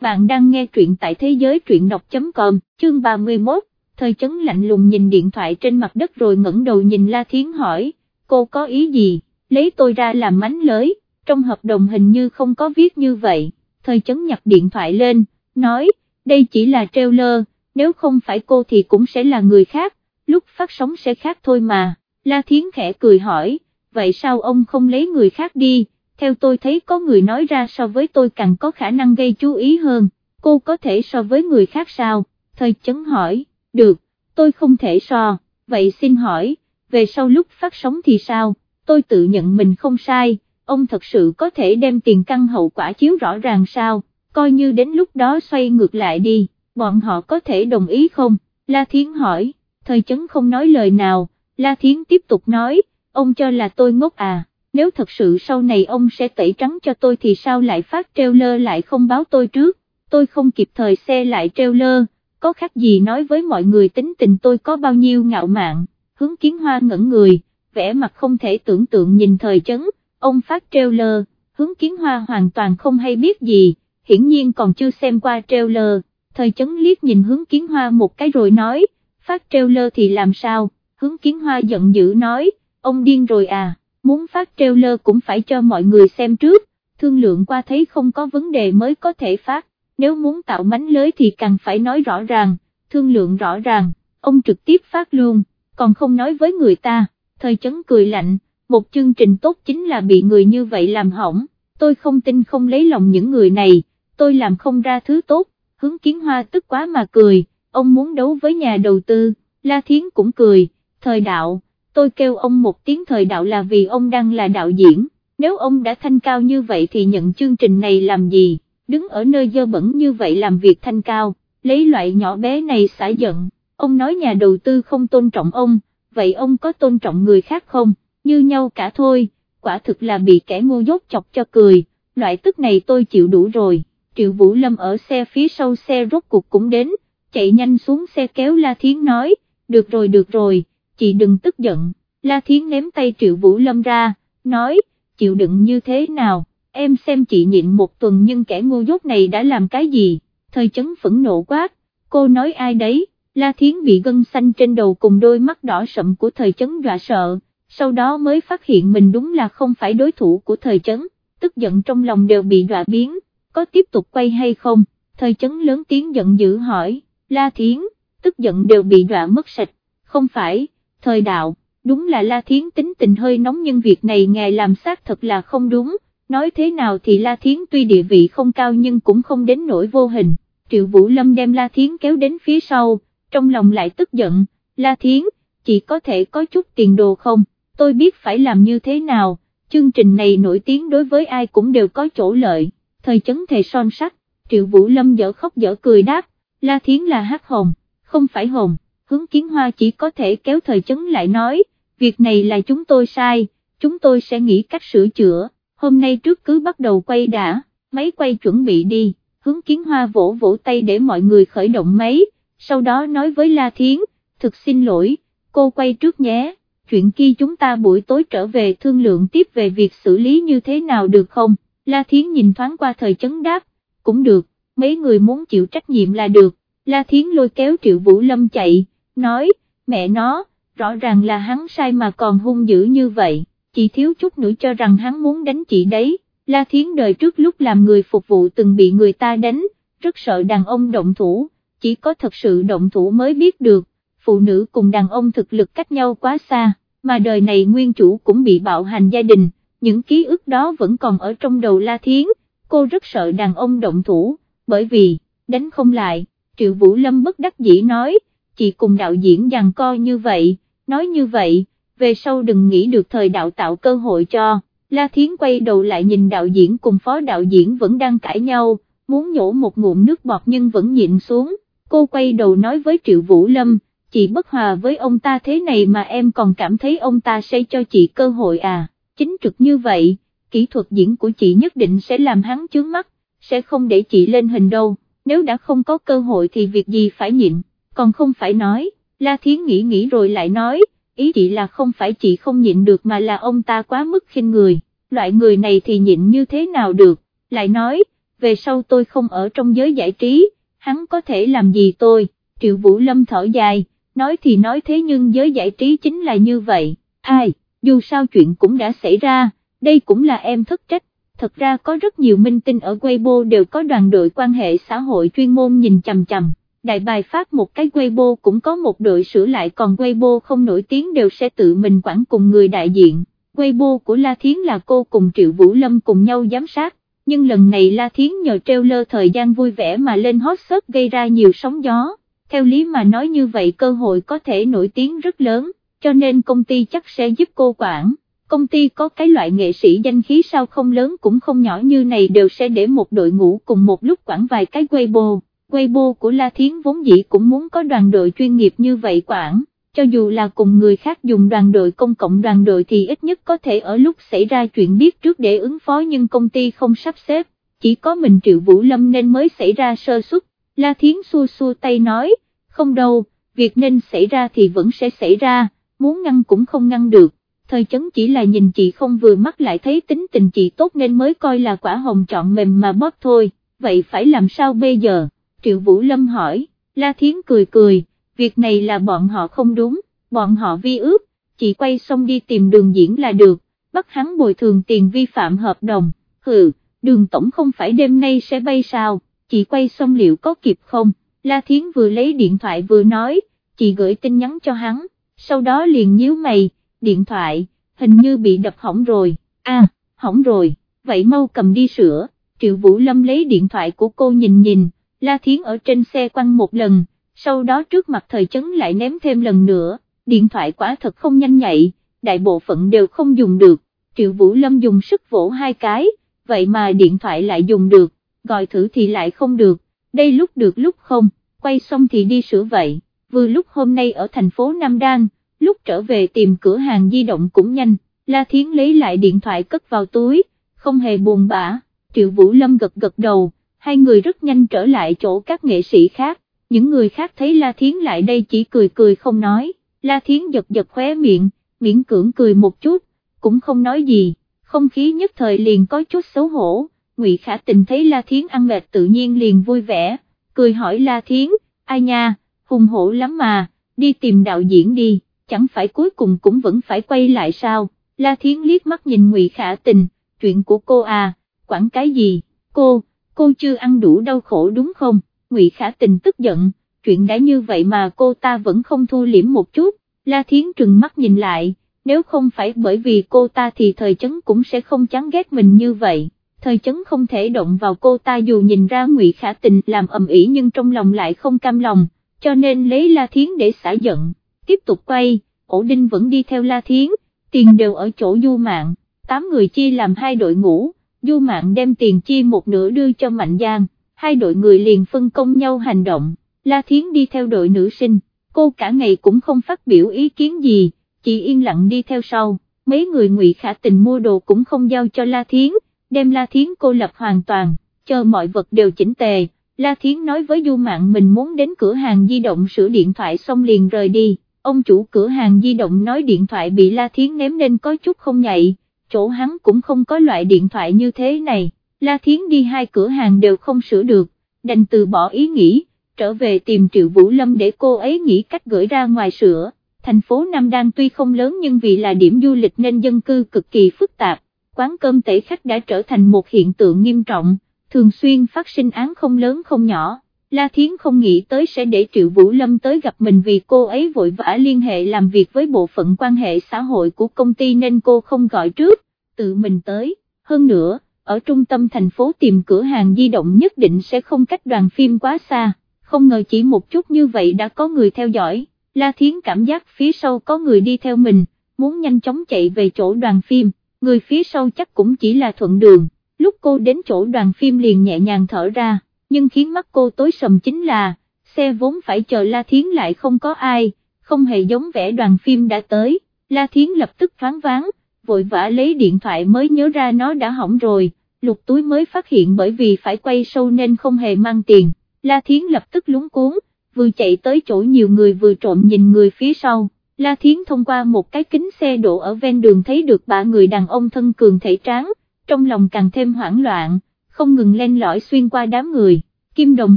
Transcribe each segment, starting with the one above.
bạn đang nghe truyện tại thế giới truyện đọc.com, chương 31, thời chấn lạnh lùng nhìn điện thoại trên mặt đất rồi ngẩng đầu nhìn La Thiến hỏi, cô có ý gì, lấy tôi ra làm mánh lới, trong hợp đồng hình như không có viết như vậy, thời chấn nhặt điện thoại lên, nói, đây chỉ là trailer, nếu không phải cô thì cũng sẽ là người khác, lúc phát sóng sẽ khác thôi mà, La Thiến khẽ cười hỏi, vậy sao ông không lấy người khác đi, theo tôi thấy có người nói ra so với tôi càng có khả năng gây chú ý hơn, cô có thể so với người khác sao, thời chấn hỏi, được, tôi không thể so, vậy xin hỏi, về sau lúc phát sóng thì sao, tôi tự nhận mình không sai, ông thật sự có thể đem tiền căn hậu quả chiếu rõ ràng sao, coi như đến lúc đó xoay ngược lại đi, bọn họ có thể đồng ý không, La Thiến hỏi, thời chấn không nói lời nào, La Thiến tiếp tục nói, ông cho là tôi ngốc à, nếu thật sự sau này ông sẽ tẩy trắng cho tôi thì sao lại phát trailer lại không báo tôi trước, tôi không kịp thời xe lại trailer, có khác gì nói với mọi người tính tình tôi có bao nhiêu ngạo mạn, hướng kiến hoa ngẩn người, vẻ mặt không thể tưởng tượng nhìn thời chấn, ông phát trailer, hướng kiến hoa hoàn toàn không hay biết gì, hiển nhiên còn chưa xem qua trailer, thời chấn liếc nhìn hướng kiến hoa một cái rồi nói, phát trailer thì làm sao, hướng kiến hoa giận dữ nói, ông điên rồi à, muốn phát trailer cũng phải cho mọi người xem trước, thương lượng qua thấy không có vấn đề mới có thể phát, nếu muốn tạo mánh lưới thì càng phải nói rõ ràng, thương lượng rõ ràng, ông trực tiếp phát luôn, còn không nói với người ta, thời chấn cười lạnh, một chương trình tốt chính là bị người như vậy làm hỏng, tôi không tin không lấy lòng những người này, tôi làm không ra thứ tốt, hướng kiến hoa tức quá mà cười, ông muốn đấu với nhà đầu tư, La Thiến cũng cười, thời đạo, tôi kêu ông một tiếng thời đạo là vì ông đang là đạo diễn, nếu ông đã thanh cao như vậy thì nhận chương trình này làm gì, đứng ở nơi dơ bẩn như vậy làm việc thanh cao, lấy loại nhỏ bé này xả giận, ông nói nhà đầu tư không tôn trọng ông, vậy ông có tôn trọng người khác không, như nhau cả thôi, quả thực là bị kẻ ngu dốt chọc cho cười, loại tức này tôi chịu đủ rồi, Triệu Vũ Lâm ở xe phía sau xe rốt cuộc cũng đến, chạy nhanh xuống xe kéo La Thiến nói, được rồi được rồi, chị đừng tức giận, La Thiến ném tay Triệu Vũ Lâm ra, nói, chịu đựng như thế nào, em xem chị nhịn một tuần nhưng kẻ ngu dốt này đã làm cái gì, thời chấn phẫn nộ quát, cô nói ai đấy, La Thiến bị gân xanh trên đầu cùng đôi mắt đỏ sậm của thời chấn dọa sợ, sau đó mới phát hiện mình đúng là không phải đối thủ của thời chấn, tức giận trong lòng đều bị dọa biến, có tiếp tục quay hay không, thời chấn lớn tiếng giận dữ hỏi, La Thiến, tức giận đều bị dọa mất sạch, không phải, thời đạo, đúng là La Thiến tính tình hơi nóng nhưng việc này ngài làm xác thật là không đúng, nói thế nào thì La Thiến tuy địa vị không cao nhưng cũng không đến nỗi vô hình, Triệu Vũ Lâm đem La Thiến kéo đến phía sau, trong lòng lại tức giận, La Thiến, chỉ có thể có chút tiền đồ không, tôi biết phải làm như thế nào, chương trình này nổi tiếng đối với ai cũng đều có chỗ lợi, thời chấn thề son sắt, Triệu Vũ Lâm dở khóc dở cười đáp, La Thiến là hát hồng, không phải hồng hướng kiến hoa chỉ có thể kéo thời chấn lại nói, việc này là chúng tôi sai, chúng tôi sẽ nghĩ cách sửa chữa, hôm nay trước cứ bắt đầu quay đã, máy quay chuẩn bị đi, hướng kiến hoa vỗ vỗ tay để mọi người khởi động máy, sau đó nói với La Thiến, thực xin lỗi, cô quay trước nhé, chuyện kia chúng ta buổi tối trở về thương lượng tiếp về việc xử lý như thế nào được không, La Thiến nhìn thoáng qua thời chấn đáp, cũng được, mấy người muốn chịu trách nhiệm là được, La Thiến lôi kéo Triệu Vũ Lâm chạy, nói, mẹ nó, rõ ràng là hắn sai mà còn hung dữ như vậy, chỉ thiếu chút nữa cho rằng hắn muốn đánh chị đấy, La Thiến đời trước lúc làm người phục vụ từng bị người ta đánh, rất sợ đàn ông động thủ, chỉ có thật sự động thủ mới biết được, phụ nữ cùng đàn ông thực lực cách nhau quá xa, mà đời này nguyên chủ cũng bị bạo hành gia đình, những ký ức đó vẫn còn ở trong đầu La Thiến, cô rất sợ đàn ông động thủ, bởi vì, đánh không lại, Triệu Vũ Lâm bất đắc dĩ nói, chị cùng đạo diễn giằng co như vậy, nói như vậy, về sau đừng nghĩ được thời đạo tạo cơ hội cho, La Thiến quay đầu lại nhìn đạo diễn cùng phó đạo diễn vẫn đang cãi nhau, muốn nhổ một ngụm nước bọt nhưng vẫn nhịn xuống, cô quay đầu nói với Triệu Vũ Lâm, chị bất hòa với ông ta thế này mà em còn cảm thấy ông ta sẽ cho chị cơ hội à, chính trực như vậy, kỹ thuật diễn của chị nhất định sẽ làm hắn chướng mắt, sẽ không để chị lên hình đâu, nếu đã không có cơ hội thì việc gì phải nhịn còn không phải nói, La Thiến nghĩ nghĩ rồi lại nói, ý chị là không phải chị không nhịn được mà là ông ta quá mức khinh người, loại người này thì nhịn như thế nào được, lại nói, về sau tôi không ở trong giới giải trí, hắn có thể làm gì tôi, Triệu Vũ Lâm thở dài, nói thì nói thế nhưng giới giải trí chính là như vậy, ai, dù sao chuyện cũng đã xảy ra, đây cũng là em thất trách, thật ra có rất nhiều minh tinh ở Weibo đều có đoàn đội quan hệ xã hội chuyên môn nhìn chằm chằm. Đại bài phát một cái Weibo cũng có một đội sửa lại còn Weibo không nổi tiếng đều sẽ tự mình quản cùng người đại diện. Weibo của La Thiến là cô cùng Triệu Vũ Lâm cùng nhau giám sát, nhưng lần này La Thiến nhờ trailer thời gian vui vẻ mà lên hot search gây ra nhiều sóng gió, theo lý mà nói như vậy cơ hội có thể nổi tiếng rất lớn, cho nên công ty chắc sẽ giúp cô quản. Công ty có cái loại nghệ sĩ danh khí sao không lớn cũng không nhỏ như này đều sẽ để một đội ngũ cùng một lúc quản vài cái Weibo. Weibo của La Thiến vốn dĩ cũng muốn có đoàn đội chuyên nghiệp như vậy quản cho dù là cùng người khác dùng đoàn đội công cộng đoàn đội thì ít nhất có thể ở lúc xảy ra chuyện biết trước để ứng phó nhưng công ty không sắp xếp, chỉ có mình Triệu Vũ Lâm nên mới xảy ra sơ suất, La Thiến xua xua tay nói, không đâu, việc nên xảy ra thì vẫn sẽ xảy ra, muốn ngăn cũng không ngăn được, thời chấn chỉ là nhìn chị không vừa mắt lại thấy tính tình chị tốt nên mới coi là quả hồng chọn mềm mà bóp thôi, vậy phải làm sao bây giờ, Triệu Vũ Lâm hỏi, La Thiến cười cười việc này là bọn họ không đúng, bọn họ vi ước, chỉ quay xong đi tìm đường diễn là được, bắt hắn bồi thường tiền vi phạm hợp đồng, hừ, đường tổng không phải đêm nay sẽ bay sao, chị quay xong liệu có kịp không, La Thiến vừa lấy điện thoại vừa nói, chị gửi tin nhắn cho hắn, sau đó liền nhíu mày, điện thoại, hình như bị đập hỏng rồi, à, hỏng rồi, vậy mau cầm đi sửa, Triệu Vũ Lâm lấy điện thoại của cô nhìn nhìn, La Thiến ở trên xe quăng một lần, sau đó trước mặt thời chấn lại ném thêm lần nữa, điện thoại quả thật không nhanh nhạy, đại bộ phận đều không dùng được, Triệu Vũ Lâm dùng sức vỗ hai cái, vậy mà điện thoại lại dùng được, gọi thử thì lại không được, đây lúc được lúc không, quay xong thì đi sửa vậy, vừa lúc hôm nay ở thành phố Nam Đan, lúc trở về tìm cửa hàng di động cũng nhanh, La Thiến lấy lại điện thoại cất vào túi, không hề buồn bã, Triệu Vũ Lâm gật gật đầu, hai người rất nhanh trở lại chỗ các nghệ sĩ khác, những người khác thấy La Thiến lại đây chỉ cười cười không nói, La Thiến giật giật khóe miệng, miễn cưỡng cười một chút, cũng không nói gì, không khí nhất thời liền có chút xấu hổ, Ngụy Khả Tình thấy La Thiến ăn mệt tự nhiên liền vui vẻ, cười hỏi La Thiến, ai nha, hùng hổ lắm mà, đi tìm đạo diễn đi, chẳng phải cuối cùng cũng vẫn phải quay lại sao, La Thiến liếc mắt nhìn Ngụy Khả Tình, chuyện của cô à, quản cái gì, cô, cô chưa ăn đủ đau khổ đúng không? Ngụy Khả Tình tức giận, chuyện đã như vậy mà cô ta vẫn không thu liễm một chút, La Thiến trừng mắt nhìn lại, nếu không phải bởi vì cô ta thì thời chấn cũng sẽ không chán ghét mình như vậy, thời chấn không thể động vào cô ta dù nhìn ra Ngụy Khả Tình làm ầm ĩ nhưng trong lòng lại không cam lòng, cho nên lấy La Thiến để xả giận, tiếp tục quay, ổ đinh vẫn đi theo La Thiến, tiền đều ở chỗ du mạng, tám người chia làm hai đội ngũ, du mạng đem tiền chia một nửa đưa cho Mạnh Giang hai đội người liền phân công nhau hành động, La Thiến đi theo đội nữ sinh, cô cả ngày cũng không phát biểu ý kiến gì, chỉ yên lặng đi theo sau, mấy người ngụy khả tình mua đồ cũng không giao cho La Thiến, đem La Thiến cô lập hoàn toàn, chờ mọi vật đều chỉnh tề, La Thiến nói với Du Mạn mình muốn đến cửa hàng di động sửa điện thoại xong liền rời đi, ông chủ cửa hàng di động nói điện thoại bị La Thiến ném nên có chút không nhạy, chỗ hắn cũng không có loại điện thoại như thế này, La Thiến đi hai cửa hàng đều không sửa được, đành từ bỏ ý nghĩ, trở về tìm Triệu Vũ Lâm để cô ấy nghĩ cách gửi ra ngoài sửa. Thành phố Nam Đan tuy không lớn nhưng vì là điểm du lịch nên dân cư cực kỳ phức tạp, quán cơm tể khách đã trở thành một hiện tượng nghiêm trọng, thường xuyên phát sinh án không lớn không nhỏ. La Thiến không nghĩ tới sẽ để Triệu Vũ Lâm tới gặp mình vì cô ấy vội vã liên hệ làm việc với bộ phận quan hệ xã hội của công ty nên cô không gọi trước, tự mình tới, hơn nữa ở trung tâm thành phố tìm cửa hàng di động nhất định sẽ không cách đoàn phim quá xa, không ngờ chỉ một chút như vậy đã có người theo dõi, La Thiến cảm giác phía sau có người đi theo mình, muốn nhanh chóng chạy về chỗ đoàn phim, người phía sau chắc cũng chỉ là thuận đường, lúc cô đến chỗ đoàn phim liền nhẹ nhàng thở ra, nhưng khiến mắt cô tối sầm chính là, xe vốn phải chờ La Thiến lại không có ai, không hề giống vẻ đoàn phim đã tới, La Thiến lập tức thoáng váng, vội vã lấy điện thoại mới nhớ ra nó đã hỏng rồi, lục túi mới phát hiện bởi vì phải quay sâu nên không hề mang tiền, La Thiến lập tức lúng cuốn, vừa chạy tới chỗ nhiều người vừa trộm nhìn người phía sau, La Thiến thông qua một cái kính xe đổ ở ven đường thấy được ba người đàn ông thân cường thể tráng, trong lòng càng thêm hoảng loạn, không ngừng len lỏi xuyên qua đám người, kim đồng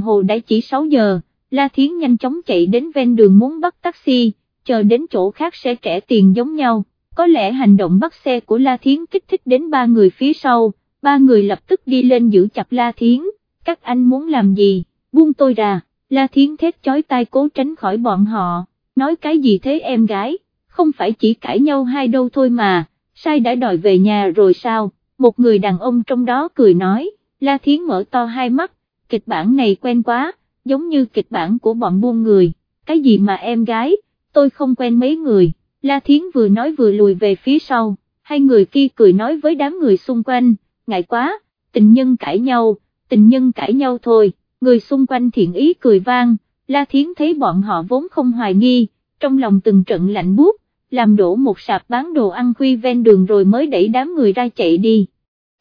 hồ đã chỉ 6 giờ, La Thiến nhanh chóng chạy đến ven đường muốn bắt taxi, chờ đến chỗ khác sẽ trả tiền giống nhau, có lẽ hành động bắt xe của La Thiến kích thích đến ba người phía sau, ba người lập tức đi lên giữ chặt La Thiến, các anh muốn làm gì, buông tôi ra, La Thiến thét chói tai cố tránh khỏi bọn họ, nói cái gì thế em gái, không phải chỉ cãi nhau hai đâu thôi mà, sai đã đòi về nhà rồi sao, một người đàn ông trong đó cười nói, La Thiến mở to hai mắt, kịch bản này quen quá, giống như kịch bản của bọn buôn người, cái gì mà em gái, tôi không quen mấy người, La Thiến vừa nói vừa lùi về phía sau, hai người kia cười nói với đám người xung quanh, ngại quá, tình nhân cãi nhau, tình nhân cãi nhau thôi, người xung quanh thiện ý cười vang, La Thiến thấy bọn họ vốn không hoài nghi, trong lòng từng trận lạnh buốt, làm đổ một sạp bán đồ ăn khuy ven đường rồi mới đẩy đám người ra chạy đi.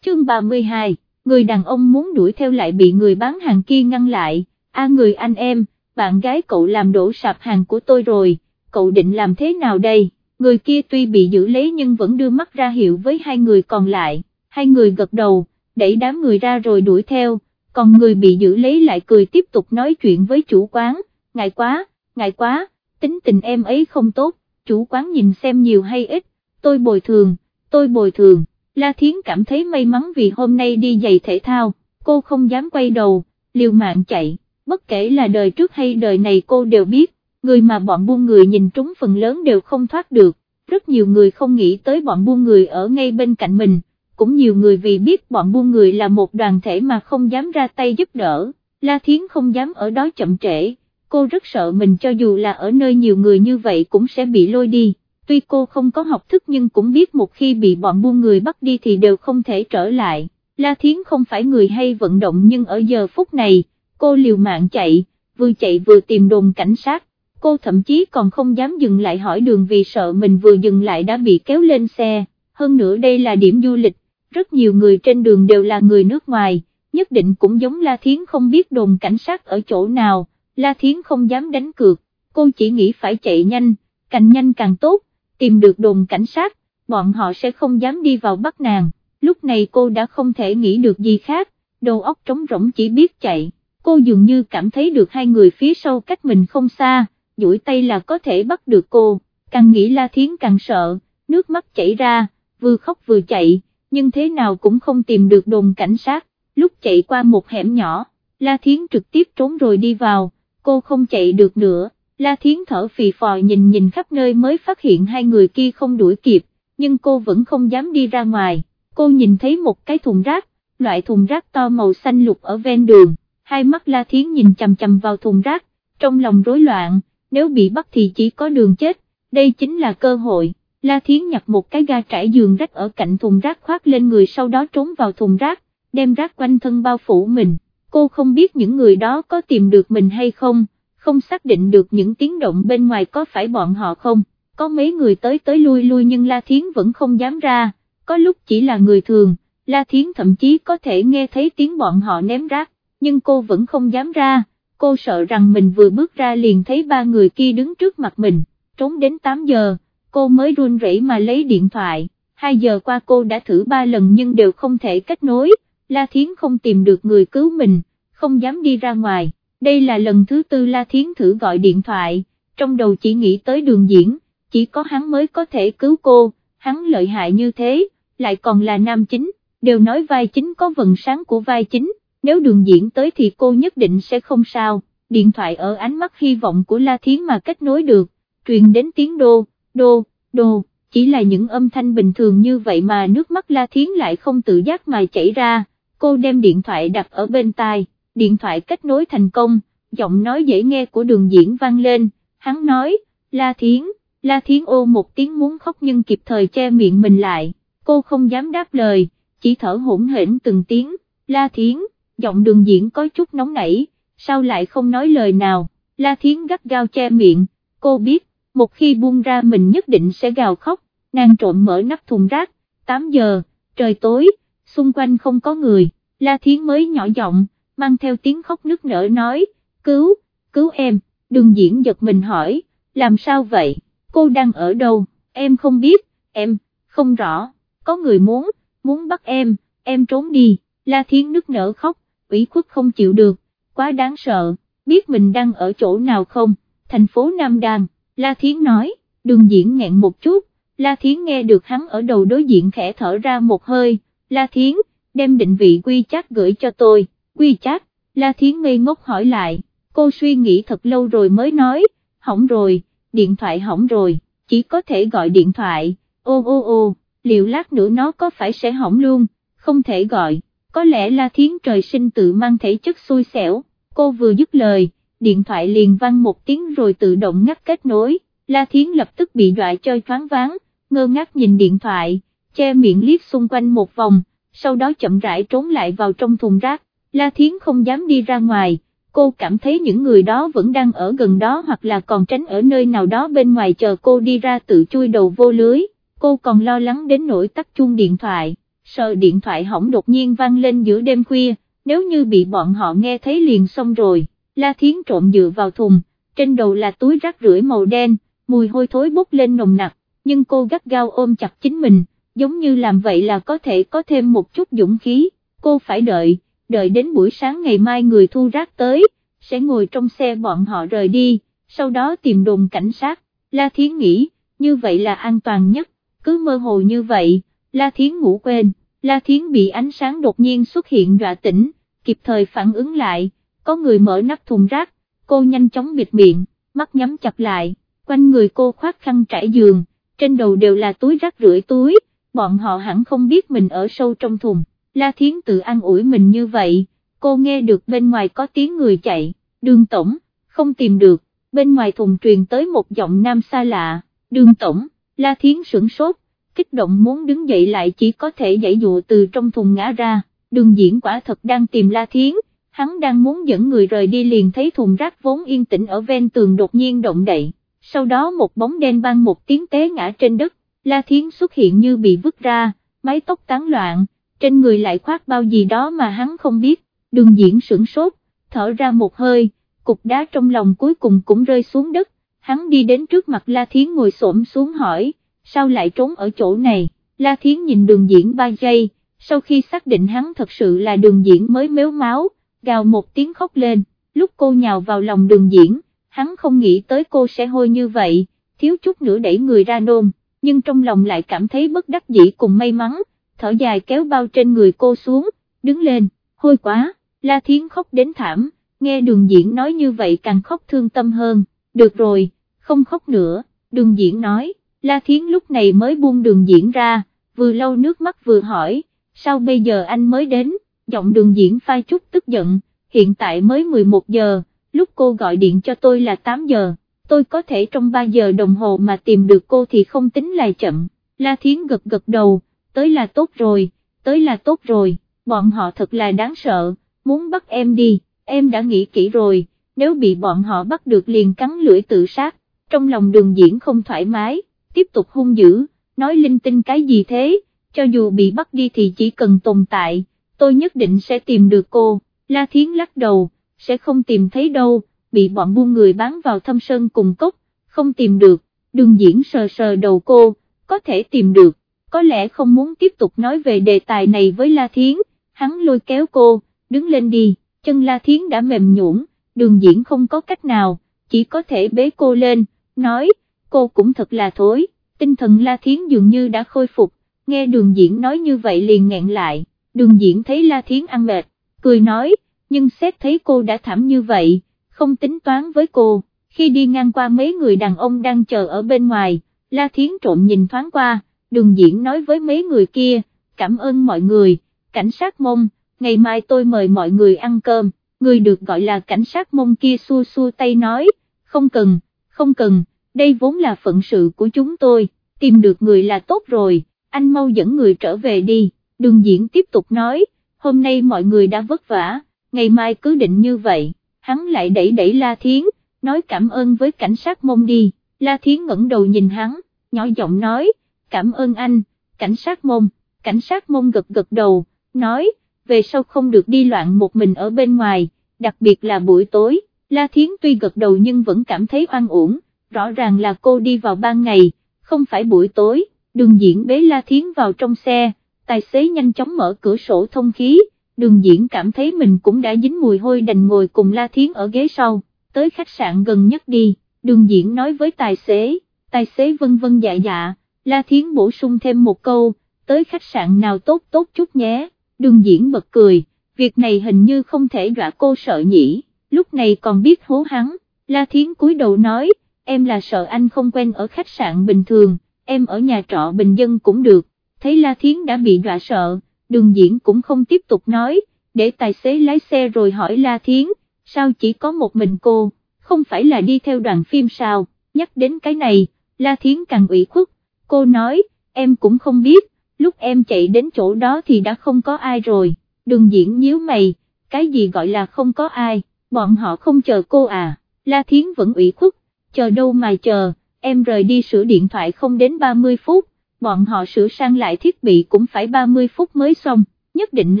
Chương 32, người đàn ông muốn đuổi theo lại bị người bán hàng kia ngăn lại, a người anh em, bạn gái cậu làm đổ sạp hàng của tôi rồi, cậu định làm thế nào đây, người kia tuy bị giữ lấy nhưng vẫn đưa mắt ra hiệu với hai người còn lại, hai người gật đầu, đẩy đám người ra rồi đuổi theo, còn người bị giữ lấy lại cười tiếp tục nói chuyện với chủ quán, ngại quá, ngại quá, tính tình em ấy không tốt, chủ quán nhìn xem nhiều hay ít, tôi bồi thường, tôi bồi thường, La Thiến cảm thấy may mắn vì hôm nay đi giày thể thao, cô không dám quay đầu, liều mạng chạy, bất kể là đời trước hay đời này cô đều biết, người mà bọn buôn người nhìn trúng phần lớn đều không thoát được, rất nhiều người không nghĩ tới bọn buôn người ở ngay bên cạnh mình, cũng nhiều người vì biết bọn buôn người là một đoàn thể mà không dám ra tay giúp đỡ, La Thiến không dám ở đó chậm trễ, cô rất sợ mình cho dù là ở nơi nhiều người như vậy cũng sẽ bị lôi đi, tuy cô không có học thức nhưng cũng biết một khi bị bọn buôn người bắt đi thì đều không thể trở lại, La Thiến không phải người hay vận động nhưng ở giờ phút này, cô liều mạng chạy, vừa chạy vừa tìm đồn cảnh sát, cô thậm chí còn không dám dừng lại hỏi đường vì sợ mình vừa dừng lại đã bị kéo lên xe, hơn nữa đây là điểm du lịch, rất nhiều người trên đường đều là người nước ngoài, nhất định cũng giống La Thiến không biết đồn cảnh sát ở chỗ nào, La Thiến không dám đánh cược, cô chỉ nghĩ phải chạy nhanh, càng nhanh càng tốt, tìm được đồn cảnh sát, bọn họ sẽ không dám đi vào bắt nàng, lúc này cô đã không thể nghĩ được gì khác, đầu óc trống rỗng chỉ biết chạy, cô dường như cảm thấy được hai người phía sau cách mình không xa, duỗi tay là có thể bắt được cô, càng nghĩ La Thiến càng sợ, nước mắt chảy ra, vừa khóc vừa chạy, nhưng thế nào cũng không tìm được đồn cảnh sát, lúc chạy qua một hẻm nhỏ, La Thiến trực tiếp trốn rồi đi vào, cô không chạy được nữa, La Thiến thở phì phò nhìn nhìn khắp nơi mới phát hiện hai người kia không đuổi kịp, nhưng cô vẫn không dám đi ra ngoài, cô nhìn thấy một cái thùng rác, loại thùng rác to màu xanh lục ở ven đường, hai mắt La Thiến nhìn chầm chầm vào thùng rác, trong lòng rối loạn, nếu bị bắt thì chỉ có đường chết, đây chính là cơ hội. La Thiến nhặt một cái ga trải giường rách ở cạnh thùng rác khoác lên người sau đó trốn vào thùng rác, đem rác quanh thân bao phủ mình, cô không biết những người đó có tìm được mình hay không, không xác định được những tiếng động bên ngoài có phải bọn họ không, có mấy người tới tới lui lui nhưng La Thiến vẫn không dám ra, có lúc chỉ là người thường, La Thiến thậm chí có thể nghe thấy tiếng bọn họ ném rác, nhưng cô vẫn không dám ra, cô sợ rằng mình vừa bước ra liền thấy ba người kia đứng trước mặt mình, trốn đến 8 giờ cô mới run rẩy mà lấy điện thoại, 2 giờ qua cô đã thử 3 lần nhưng đều không thể kết nối, La Thiến không tìm được người cứu mình, không dám đi ra ngoài, đây là lần thứ tư La Thiến thử gọi điện thoại, trong đầu chỉ nghĩ tới đường diễn, chỉ có hắn mới có thể cứu cô, hắn lợi hại như thế, lại còn là nam chính, đều nói vai chính có vần sáng của vai chính, nếu đường diễn tới thì cô nhất định sẽ không sao, điện thoại ở ánh mắt hy vọng của La Thiến mà kết nối được, truyền đến tiếng đô đô, đô, chỉ là những âm thanh bình thường như vậy mà nước mắt La Thiến lại không tự giác mà chảy ra, cô đem điện thoại đặt ở bên tai, điện thoại kết nối thành công, giọng nói dễ nghe của đường diễn vang lên, hắn nói, La Thiến, La Thiến ô một tiếng muốn khóc nhưng kịp thời che miệng mình lại, cô không dám đáp lời, chỉ thở hỗn hển từng tiếng, La Thiến, giọng đường diễn có chút nóng nảy, sao lại không nói lời nào, La Thiến gắt gao che miệng, cô biết, một khi buông ra mình nhất định sẽ gào khóc, nàng trộm mở nắp thùng rác, 8 giờ, trời tối, xung quanh không có người, La Thiến mới nhỏ giọng, mang theo tiếng khóc nức nở nói, cứu, cứu em, đường diễn giật mình hỏi, làm sao vậy, cô đang ở đâu, em không biết, em, không rõ, có người muốn, muốn bắt em, em trốn đi, La Thiến nức nở khóc, ủy khuất không chịu được, quá đáng sợ, biết mình đang ở chỗ nào không, thành phố Nam Đàn, La Thiến nói, đường diễn nghẹn một chút, La Thiến nghe được hắn ở đầu đối diện khẽ thở ra một hơi, La Thiến, đem định vị quy chắc gửi cho tôi, quy chắc, La Thiến ngây ngốc hỏi lại, cô suy nghĩ thật lâu rồi mới nói, hỏng rồi, điện thoại hỏng rồi, chỉ có thể gọi điện thoại, ô ô ô, liệu lát nữa nó có phải sẽ hỏng luôn, không thể gọi, có lẽ La Thiến trời sinh tự mang thể chất xui xẻo, cô vừa dứt lời, điện thoại liền vang một tiếng rồi tự động ngắt kết nối, La Thiến lập tức bị dọa chơi thoáng váng, ngơ ngác nhìn điện thoại, che miệng liếc xung quanh một vòng, sau đó chậm rãi trốn lại vào trong thùng rác, La Thiến không dám đi ra ngoài, cô cảm thấy những người đó vẫn đang ở gần đó hoặc là còn tránh ở nơi nào đó bên ngoài chờ cô đi ra tự chui đầu vô lưới, cô còn lo lắng đến nỗi tắt chuông điện thoại, sợ điện thoại hỏng đột nhiên vang lên giữa đêm khuya, nếu như bị bọn họ nghe thấy liền xong rồi, La Thiến trộm dựa vào thùng, trên đầu là túi rác rưởi màu đen, mùi hôi thối bốc lên nồng nặc, nhưng cô gắt gao ôm chặt chính mình, giống như làm vậy là có thể có thêm một chút dũng khí, cô phải đợi, đợi đến buổi sáng ngày mai người thu rác tới, sẽ ngồi trong xe bọn họ rời đi, sau đó tìm đồn cảnh sát, La Thiến nghĩ, như vậy là an toàn nhất, cứ mơ hồ như vậy, La Thiến ngủ quên, La Thiến bị ánh sáng đột nhiên xuất hiện dọa tỉnh, kịp thời phản ứng lại, có người mở nắp thùng rác, cô nhanh chóng bịt miệng, mắt nhắm chặt lại, quanh người cô khoác khăn trải giường, trên đầu đều là túi rác rưởi túi, bọn họ hẳn không biết mình ở sâu trong thùng, La Thiến tự an ủi mình như vậy, cô nghe được bên ngoài có tiếng người chạy, đường tổng, không tìm được, bên ngoài thùng truyền tới một giọng nam xa lạ, đường tổng, La Thiến sửng sốt, kích động muốn đứng dậy lại chỉ có thể dãy dụ từ trong thùng ngã ra, đường diễn quả thật đang tìm La Thiến, hắn đang muốn dẫn người rời đi liền thấy thùng rác vốn yên tĩnh ở ven tường đột nhiên động đậy, sau đó một bóng đen ban một tiếng té ngã trên đất, La Thiến xuất hiện như bị vứt ra, mái tóc tán loạn, trên người lại khoác bao gì đó mà hắn không biết, đường diễn sửng sốt, thở ra một hơi, cục đá trong lòng cuối cùng cũng rơi xuống đất, hắn đi đến trước mặt La Thiến ngồi xổm xuống hỏi, sao lại trốn ở chỗ này, La Thiến nhìn đường diễn ba giây, sau khi xác định hắn thật sự là đường diễn mới méo máu, gào một tiếng khóc lên, lúc cô nhào vào lòng đường diễn, hắn không nghĩ tới cô sẽ hôi như vậy, thiếu chút nữa đẩy người ra nôn, nhưng trong lòng lại cảm thấy bất đắc dĩ cùng may mắn, thở dài kéo bao trên người cô xuống, đứng lên, hôi quá, La Thiến khóc đến thảm, nghe đường diễn nói như vậy càng khóc thương tâm hơn, được rồi, không khóc nữa, đường diễn nói, La Thiến lúc này mới buông đường diễn ra, vừa lau nước mắt vừa hỏi, sao bây giờ anh mới đến, giọng đường diễn phai chút tức giận, hiện tại mới 11 giờ, lúc cô gọi điện cho tôi là 8 giờ, tôi có thể trong 3 giờ đồng hồ mà tìm được cô thì không tính là chậm, La Thiến gật gật đầu, tới là tốt rồi, tới là tốt rồi, bọn họ thật là đáng sợ, muốn bắt em đi, em đã nghĩ kỹ rồi, nếu bị bọn họ bắt được liền cắn lưỡi tự sát, trong lòng đường diễn không thoải mái, tiếp tục hung dữ, nói linh tinh cái gì thế, cho dù bị bắt đi thì chỉ cần tồn tại, tôi nhất định sẽ tìm được cô, La Thiến lắc đầu, sẽ không tìm thấy đâu, bị bọn buôn người bán vào thâm sơn cùng cốc, không tìm được, đường diễn sờ sờ đầu cô, có thể tìm được, có lẽ không muốn tiếp tục nói về đề tài này với La Thiến, hắn lôi kéo cô, đứng lên đi, chân La Thiến đã mềm nhũn, đường diễn không có cách nào, chỉ có thể bế cô lên, nói, cô cũng thật là thối, tinh thần La Thiến dường như đã khôi phục, nghe đường diễn nói như vậy liền nghẹn lại, đường diễn thấy La Thiến ăn mệt, cười nói, nhưng xét thấy cô đã thảm như vậy, không tính toán với cô, khi đi ngang qua mấy người đàn ông đang chờ ở bên ngoài, La Thiến trộm nhìn thoáng qua, đường diễn nói với mấy người kia, cảm ơn mọi người, cảnh sát mông, ngày mai tôi mời mọi người ăn cơm, người được gọi là cảnh sát mông kia xua xua tay nói, không cần, không cần, đây vốn là phận sự của chúng tôi, tìm được người là tốt rồi, anh mau dẫn người trở về đi, đường diễn tiếp tục nói, hôm nay mọi người đã vất vả, ngày mai cứ định như vậy, hắn lại đẩy đẩy La Thiến, nói cảm ơn với cảnh sát mông đi, La Thiến ngẩng đầu nhìn hắn, nhỏ giọng nói, cảm ơn anh, cảnh sát mông, cảnh sát mông gật gật đầu, nói, về sau không được đi loạn một mình ở bên ngoài, đặc biệt là buổi tối, La Thiến tuy gật đầu nhưng vẫn cảm thấy oan uổng, rõ ràng là cô đi vào ban ngày, không phải buổi tối, đường diễn bế La Thiến vào trong xe, tài xế nhanh chóng mở cửa sổ thông khí, đường diễn cảm thấy mình cũng đã dính mùi hôi đành ngồi cùng La Thiến ở ghế sau, tới khách sạn gần nhất đi, đường diễn nói với tài xế, tài xế vân vân dạ dạ, La Thiến bổ sung thêm một câu, tới khách sạn nào tốt tốt chút nhé, đường diễn bật cười, việc này hình như không thể dọa cô sợ nhỉ, lúc này còn biết hố hắn, La Thiến cúi đầu nói, em là sợ anh không quen ở khách sạn bình thường, em ở nhà trọ bình dân cũng được, thấy La Thiến đã bị dọa sợ, đường diễn cũng không tiếp tục nói, để tài xế lái xe rồi hỏi La Thiến, sao chỉ có một mình cô, không phải là đi theo đoàn phim sao, nhắc đến cái này, La Thiến càng ủy khuất, cô nói, em cũng không biết, lúc em chạy đến chỗ đó thì đã không có ai rồi, đường diễn nhíu mày, cái gì gọi là không có ai, bọn họ không chờ cô à, La Thiến vẫn ủy khuất, chờ đâu mà chờ, em rời đi sửa điện thoại không đến 30 phút, bọn họ sửa sang lại thiết bị cũng phải 30 phút mới xong, nhất định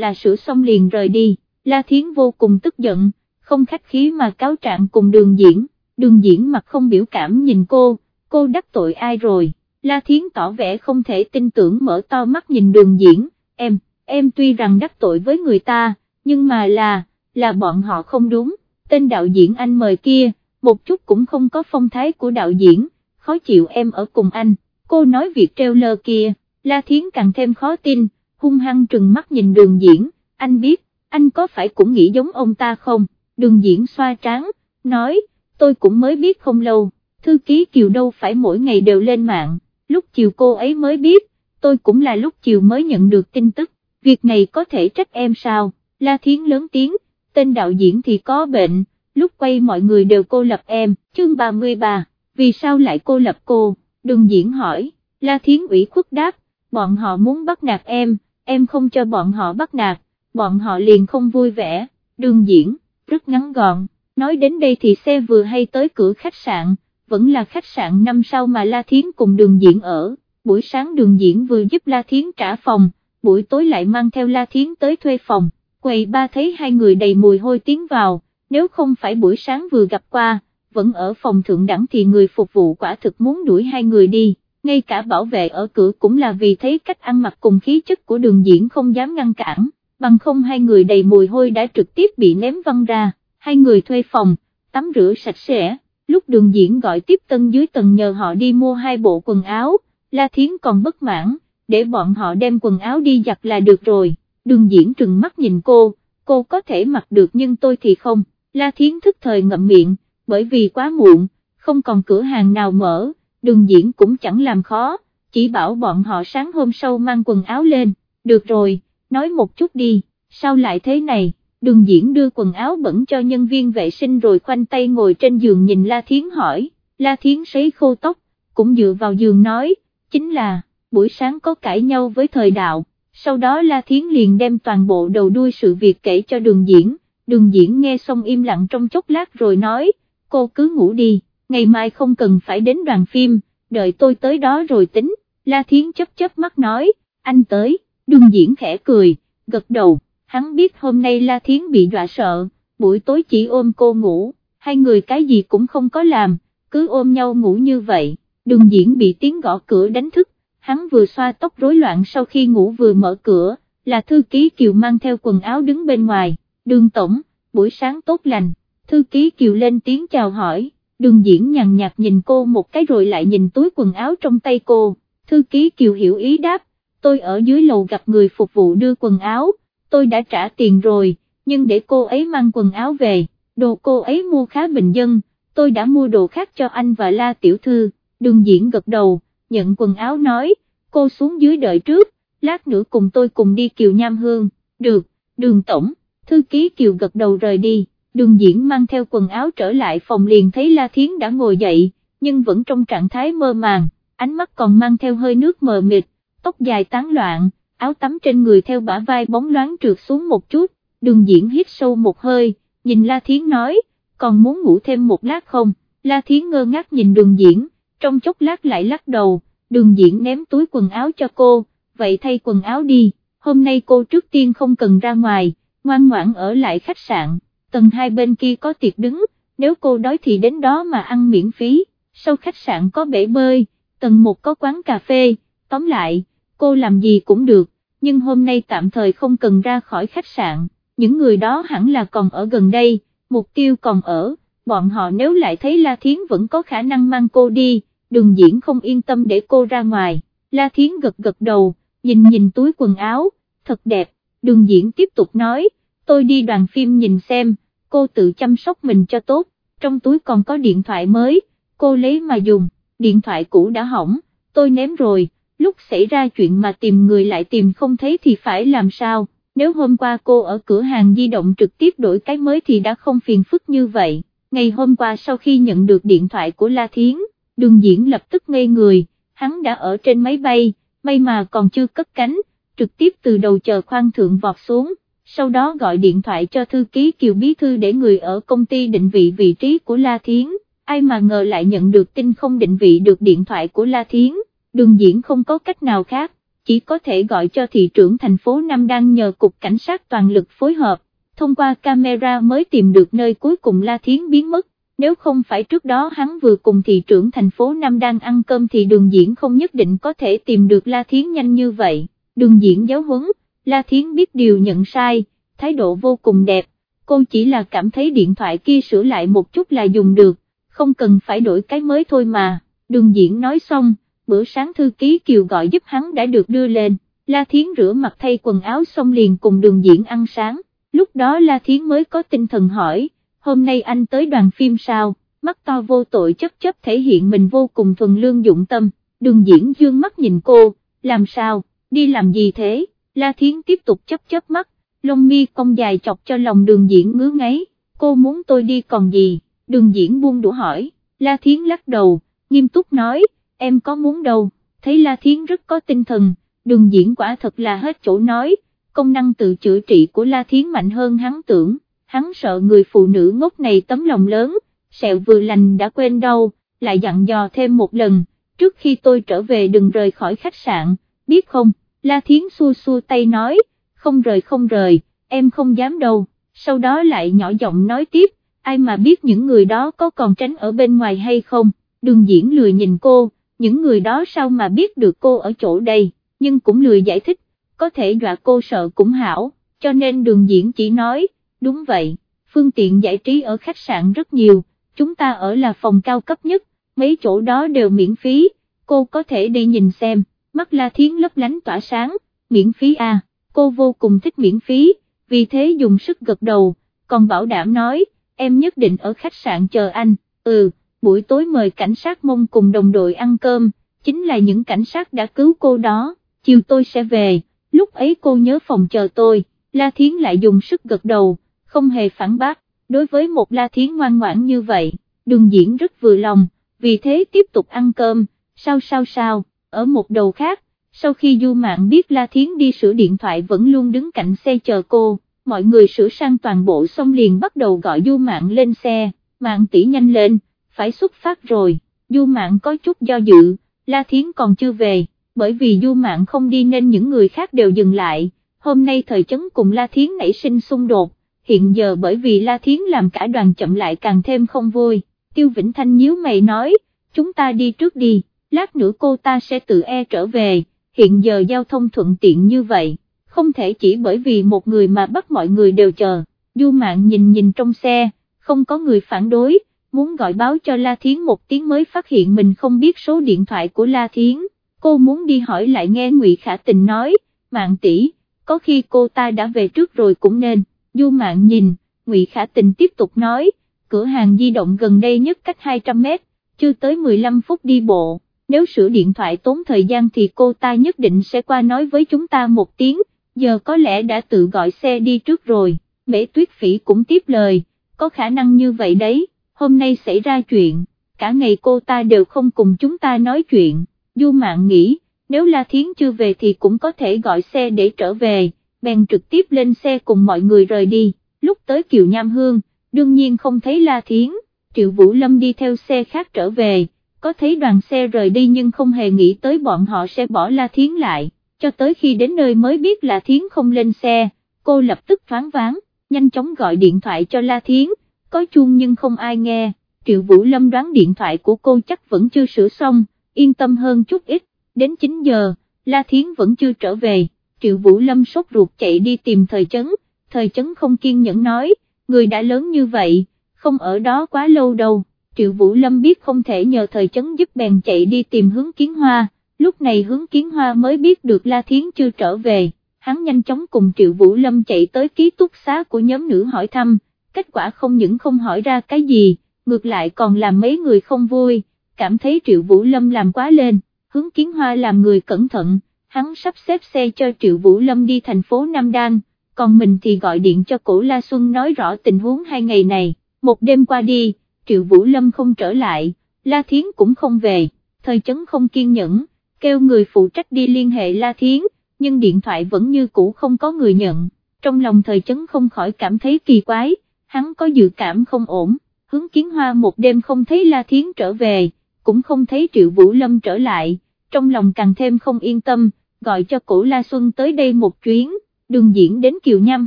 là sửa xong liền rời đi, La Thiến vô cùng tức giận, không khách khí mà cáo trạng cùng đường diễn, đường diễn mặt không biểu cảm nhìn cô, cô đắc tội ai rồi, La Thiến tỏ vẻ không thể tin tưởng mở to mắt nhìn đường diễn, em, em tuy rằng đắc tội với người ta, nhưng mà là, là bọn họ không đúng, tên đạo diễn anh mời kia, một chút cũng không có phong thái của đạo diễn, khó chịu em ở cùng anh, cô nói việc treo lơ kia, La Thiến càng thêm khó tin, hung hăng trừng mắt nhìn đường diễn, anh biết, anh có phải cũng nghĩ giống ông ta không, đường diễn xoa trán, nói, tôi cũng mới biết không lâu, thư ký Kiều đâu phải mỗi ngày đều lên mạng, lúc chiều cô ấy mới biết, tôi cũng là lúc chiều mới nhận được tin tức, việc này có thể trách em sao, La Thiến lớn tiếng, tên đạo diễn thì có bệnh, lúc quay mọi người đều cô lập em, chương 33, vì sao lại cô lập cô, đường diễn hỏi, La Thiến ủy khuất đáp, bọn họ muốn bắt nạt em, em không cho bọn họ bắt nạt, bọn họ liền không vui vẻ, đường diễn, rất ngắn gọn, nói đến đây thì xe vừa hay tới cửa khách sạn, vẫn là khách sạn năm sau mà La Thiến cùng đường diễn ở, buổi sáng đường diễn vừa giúp La Thiến trả phòng, buổi tối lại mang theo La Thiến tới thuê phòng, quầy ba thấy hai người đầy mùi hôi tiến vào, nếu không phải buổi sáng vừa gặp qua, vẫn ở phòng thượng đẳng thì người phục vụ quả thực muốn đuổi hai người đi, ngay cả bảo vệ ở cửa cũng là vì thấy cách ăn mặc cùng khí chất của đường diễn không dám ngăn cản, bằng không hai người đầy mùi hôi đã trực tiếp bị ném văng ra, hai người thuê phòng, tắm rửa sạch sẽ, lúc đường diễn gọi tiếp tân dưới tầng nhờ họ đi mua hai bộ quần áo, La Thiến còn bất mãn, để bọn họ đem quần áo đi giặt là được rồi, đường diễn trừng mắt nhìn cô, cô có thể mặc được nhưng tôi thì không, La Thiến thức thời ngậm miệng, bởi vì quá muộn, không còn cửa hàng nào mở, đường diễn cũng chẳng làm khó, chỉ bảo bọn họ sáng hôm sau mang quần áo lên, được rồi, nói một chút đi, sao lại thế này, đường diễn đưa quần áo bẩn cho nhân viên vệ sinh rồi khoanh tay ngồi trên giường nhìn La Thiến hỏi, La Thiến sấy khô tóc, cũng dựa vào giường nói, chính là, buổi sáng có cãi nhau với thời đạo, sau đó La Thiến liền đem toàn bộ đầu đuôi sự việc kể cho đường diễn, đường diễn nghe xong im lặng trong chốc lát rồi nói, cô cứ ngủ đi, ngày mai không cần phải đến đoàn phim, đợi tôi tới đó rồi tính, La Thiến chấp chấp mắt nói, anh tới, đường diễn khẽ cười, gật đầu, hắn biết hôm nay La Thiến bị dọa sợ, buổi tối chỉ ôm cô ngủ, hai người cái gì cũng không có làm, cứ ôm nhau ngủ như vậy, đường diễn bị tiếng gõ cửa đánh thức, hắn vừa xoa tóc rối loạn sau khi ngủ vừa mở cửa, là thư ký Kiều mang theo quần áo đứng bên ngoài, đường tổng, buổi sáng tốt lành, thư ký Kiều lên tiếng chào hỏi, đường diễn nhàn nhạt nhìn cô một cái rồi lại nhìn túi quần áo trong tay cô, thư ký Kiều hiểu ý đáp, tôi ở dưới lầu gặp người phục vụ đưa quần áo, tôi đã trả tiền rồi, nhưng để cô ấy mang quần áo về, đồ cô ấy mua khá bình dân, tôi đã mua đồ khác cho anh và la tiểu thư, đường diễn gật đầu, nhận quần áo nói, cô xuống dưới đợi trước, lát nữa cùng tôi cùng đi Kiều Nham Hương, được, đường tổng, thư ký Kiều gật đầu rời đi, đường diễn mang theo quần áo trở lại phòng liền thấy La Thiến đã ngồi dậy, nhưng vẫn trong trạng thái mơ màng, ánh mắt còn mang theo hơi nước mờ mịt, tóc dài tán loạn, áo tắm trên người theo bả vai bóng loáng trượt xuống một chút, đường diễn hít sâu một hơi, nhìn La Thiến nói, còn muốn ngủ thêm một lát không, La Thiến ngơ ngác nhìn đường diễn, trong chốc lát lại lắc đầu, đường diễn ném túi quần áo cho cô, vậy thay quần áo đi, hôm nay cô trước tiên không cần ra ngoài, ngoan ngoãn ở lại khách sạn, tầng hai bên kia có tiệc đứng, nếu cô đói thì đến đó mà ăn miễn phí, sau khách sạn có bể bơi, tầng một có quán cà phê, tóm lại, cô làm gì cũng được, nhưng hôm nay tạm thời không cần ra khỏi khách sạn, những người đó hẳn là còn ở gần đây, mục tiêu còn ở, bọn họ nếu lại thấy La Thiến vẫn có khả năng mang cô đi, đường diễn không yên tâm để cô ra ngoài, La Thiến gật gật đầu, nhìn nhìn túi quần áo, thật đẹp, đường diễn tiếp tục nói, tôi đi đoàn phim nhìn xem, cô tự chăm sóc mình cho tốt, trong túi còn có điện thoại mới, cô lấy mà dùng, điện thoại cũ đã hỏng, tôi ném rồi, lúc xảy ra chuyện mà tìm người lại tìm không thấy thì phải làm sao, nếu hôm qua cô ở cửa hàng di động trực tiếp đổi cái mới thì đã không phiền phức như vậy, ngày hôm qua sau khi nhận được điện thoại của La Thiến, đường diễn lập tức ngây người, hắn đã ở trên máy bay, may mà còn chưa cất cánh, trực tiếp từ đầu chờ khoang thượng vọt xuống, sau đó gọi điện thoại cho thư ký Kiều Bí Thư để người ở công ty định vị vị trí của La Thiến, ai mà ngờ lại nhận được tin không định vị được điện thoại của La Thiến, đường diễn không có cách nào khác, chỉ có thể gọi cho thị trưởng thành phố Nam đang nhờ cục cảnh sát toàn lực phối hợp, thông qua camera mới tìm được nơi cuối cùng La Thiến biến mất, nếu không phải trước đó hắn vừa cùng thị trưởng thành phố Nam đang ăn cơm thì đường diễn không nhất định có thể tìm được La Thiến nhanh như vậy, đường diễn giáo huấn, La Thiến biết điều nhận sai, thái độ vô cùng đẹp, cô chỉ là cảm thấy điện thoại kia sửa lại một chút là dùng được, không cần phải đổi cái mới thôi mà, đường diễn nói xong, bữa sáng thư ký Kiều gọi giúp hắn đã được đưa lên, La Thiến rửa mặt thay quần áo xong liền cùng đường diễn ăn sáng, lúc đó La Thiến mới có tinh thần hỏi, hôm nay anh tới đoàn phim sao, mắt to vô tội chấp chấp thể hiện mình vô cùng thuần lương dụng tâm, đường diễn dương mắt nhìn cô, làm sao, đi làm gì thế, La Thiến tiếp tục chấp chấp mắt, lông mi cong dài chọc cho lòng đường diễn ngứa ngáy, cô muốn tôi đi còn gì, đường diễn buông đũa hỏi, La Thiến lắc đầu, nghiêm túc nói, em có muốn đâu, thấy La Thiến rất có tinh thần, đường diễn quả thật là hết chỗ nói, công năng tự chữa trị của La Thiến mạnh hơn hắn tưởng, hắn sợ người phụ nữ ngốc này tấm lòng lớn, sẹo vừa lành đã quên đâu, lại dặn dò thêm một lần, trước khi tôi trở về đừng rời khỏi khách sạn, biết không, La Thiến xua xua tay nói, không rời không rời, em không dám đâu, sau đó lại nhỏ giọng nói tiếp, ai mà biết những người đó có còn tránh ở bên ngoài hay không, đường diễn lười nhìn cô, những người đó sao mà biết được cô ở chỗ đây, nhưng cũng lười giải thích, có thể dọa cô sợ cũng hảo, cho nên đường diễn chỉ nói, đúng vậy, phương tiện giải trí ở khách sạn rất nhiều, chúng ta ở là phòng cao cấp nhất, mấy chỗ đó đều miễn phí, cô có thể đi nhìn xem, mắt La Thiến lấp lánh tỏa sáng, miễn phí à, cô vô cùng thích miễn phí, vì thế dùng sức gật đầu, còn bảo đảm nói, em nhất định ở khách sạn chờ anh, ừ, buổi tối mời cảnh sát mông cùng đồng đội ăn cơm, chính là những cảnh sát đã cứu cô đó, chiều tôi sẽ về, lúc ấy cô nhớ phòng chờ tôi, La Thiến lại dùng sức gật đầu, không hề phản bác, đối với một La Thiến ngoan ngoãn như vậy, đường diễn rất vừa lòng, vì thế tiếp tục ăn cơm, sao sao sao, ở một đầu khác, sau khi Du Mạng biết La Thiến đi sửa điện thoại vẫn luôn đứng cạnh xe chờ cô, mọi người sửa sang toàn bộ xong liền bắt đầu gọi Du Mạng lên xe, Mạng tỷ nhanh lên, phải xuất phát rồi, Du Mạng có chút do dự, La Thiến còn chưa về, bởi vì Du Mạng không đi nên những người khác đều dừng lại, hôm nay thời chấn cùng La Thiến nảy sinh xung đột, hiện giờ bởi vì La Thiến làm cả đoàn chậm lại càng thêm không vui, Tiêu Vĩnh Thanh nhíu mày nói, chúng ta đi trước đi, lát nữa cô ta sẽ tự e trở về, hiện giờ giao thông thuận tiện như vậy, không thể chỉ bởi vì một người mà bắt mọi người đều chờ, Du Mạng nhìn nhìn trong xe, không có người phản đối, muốn gọi báo cho La Thiến một tiếng mới phát hiện mình không biết số điện thoại của La Thiến, cô muốn đi hỏi lại nghe Ngụy Khả Tình nói, Mạng tỷ, có khi cô ta đã về trước rồi cũng nên, Du Mạng nhìn, Ngụy Khả Tình tiếp tục nói, cửa hàng di động gần đây nhất cách 200 mét, chưa tới 15 phút đi bộ. Nếu sửa điện thoại tốn thời gian thì cô ta nhất định sẽ qua nói với chúng ta một tiếng, giờ có lẽ đã tự gọi xe đi trước rồi, bể tuyết phỉ cũng tiếp lời, có khả năng như vậy đấy, hôm nay xảy ra chuyện, cả ngày cô ta đều không cùng chúng ta nói chuyện, du mạng nghĩ, nếu La Thiến chưa về thì cũng có thể gọi xe để trở về, bèn trực tiếp lên xe cùng mọi người rời đi, lúc tới Kiều Nham Hương, đương nhiên không thấy La Thiến, Triệu Vũ Lâm đi theo xe khác trở về. Có thấy đoàn xe rời đi nhưng không hề nghĩ tới bọn họ sẽ bỏ La Thiến lại, cho tới khi đến nơi mới biết là Thiến không lên xe, cô lập tức thoáng váng, nhanh chóng gọi điện thoại cho La Thiến, có chuông nhưng không ai nghe, Triệu Vũ Lâm đoán điện thoại của cô chắc vẫn chưa sửa xong, yên tâm hơn chút ít, đến 9 giờ, La Thiến vẫn chưa trở về, Triệu Vũ Lâm sốt ruột chạy đi tìm thời chấn, thời chấn không kiên nhẫn nói, người đã lớn như vậy, không ở đó quá lâu đâu, Triệu Vũ Lâm biết không thể nhờ thời chấn giúp bèn chạy đi tìm hướng kiến hoa, lúc này hướng kiến hoa mới biết được La Thiến chưa trở về, hắn nhanh chóng cùng Triệu Vũ Lâm chạy tới ký túc xá của nhóm nữ hỏi thăm, kết quả không những không hỏi ra cái gì, ngược lại còn làm mấy người không vui, cảm thấy Triệu Vũ Lâm làm quá lên, hướng kiến hoa làm người cẩn thận, hắn sắp xếp xe cho Triệu Vũ Lâm đi thành phố Nam Đan, còn mình thì gọi điện cho cổ La Xuân nói rõ tình huống hai ngày này, một đêm qua đi, Triệu Vũ Lâm không trở lại, La Thiến cũng không về, thời chấn không kiên nhẫn, kêu người phụ trách đi liên hệ La Thiến, nhưng điện thoại vẫn như cũ không có người nhận, trong lòng thời chấn không khỏi cảm thấy kỳ quái, hắn có dự cảm không ổn, hướng kiến hoa một đêm không thấy La Thiến trở về, cũng không thấy Triệu Vũ Lâm trở lại, trong lòng càng thêm không yên tâm, gọi cho cổ La Xuân tới đây một chuyến, đường diễn đến Kiều Nham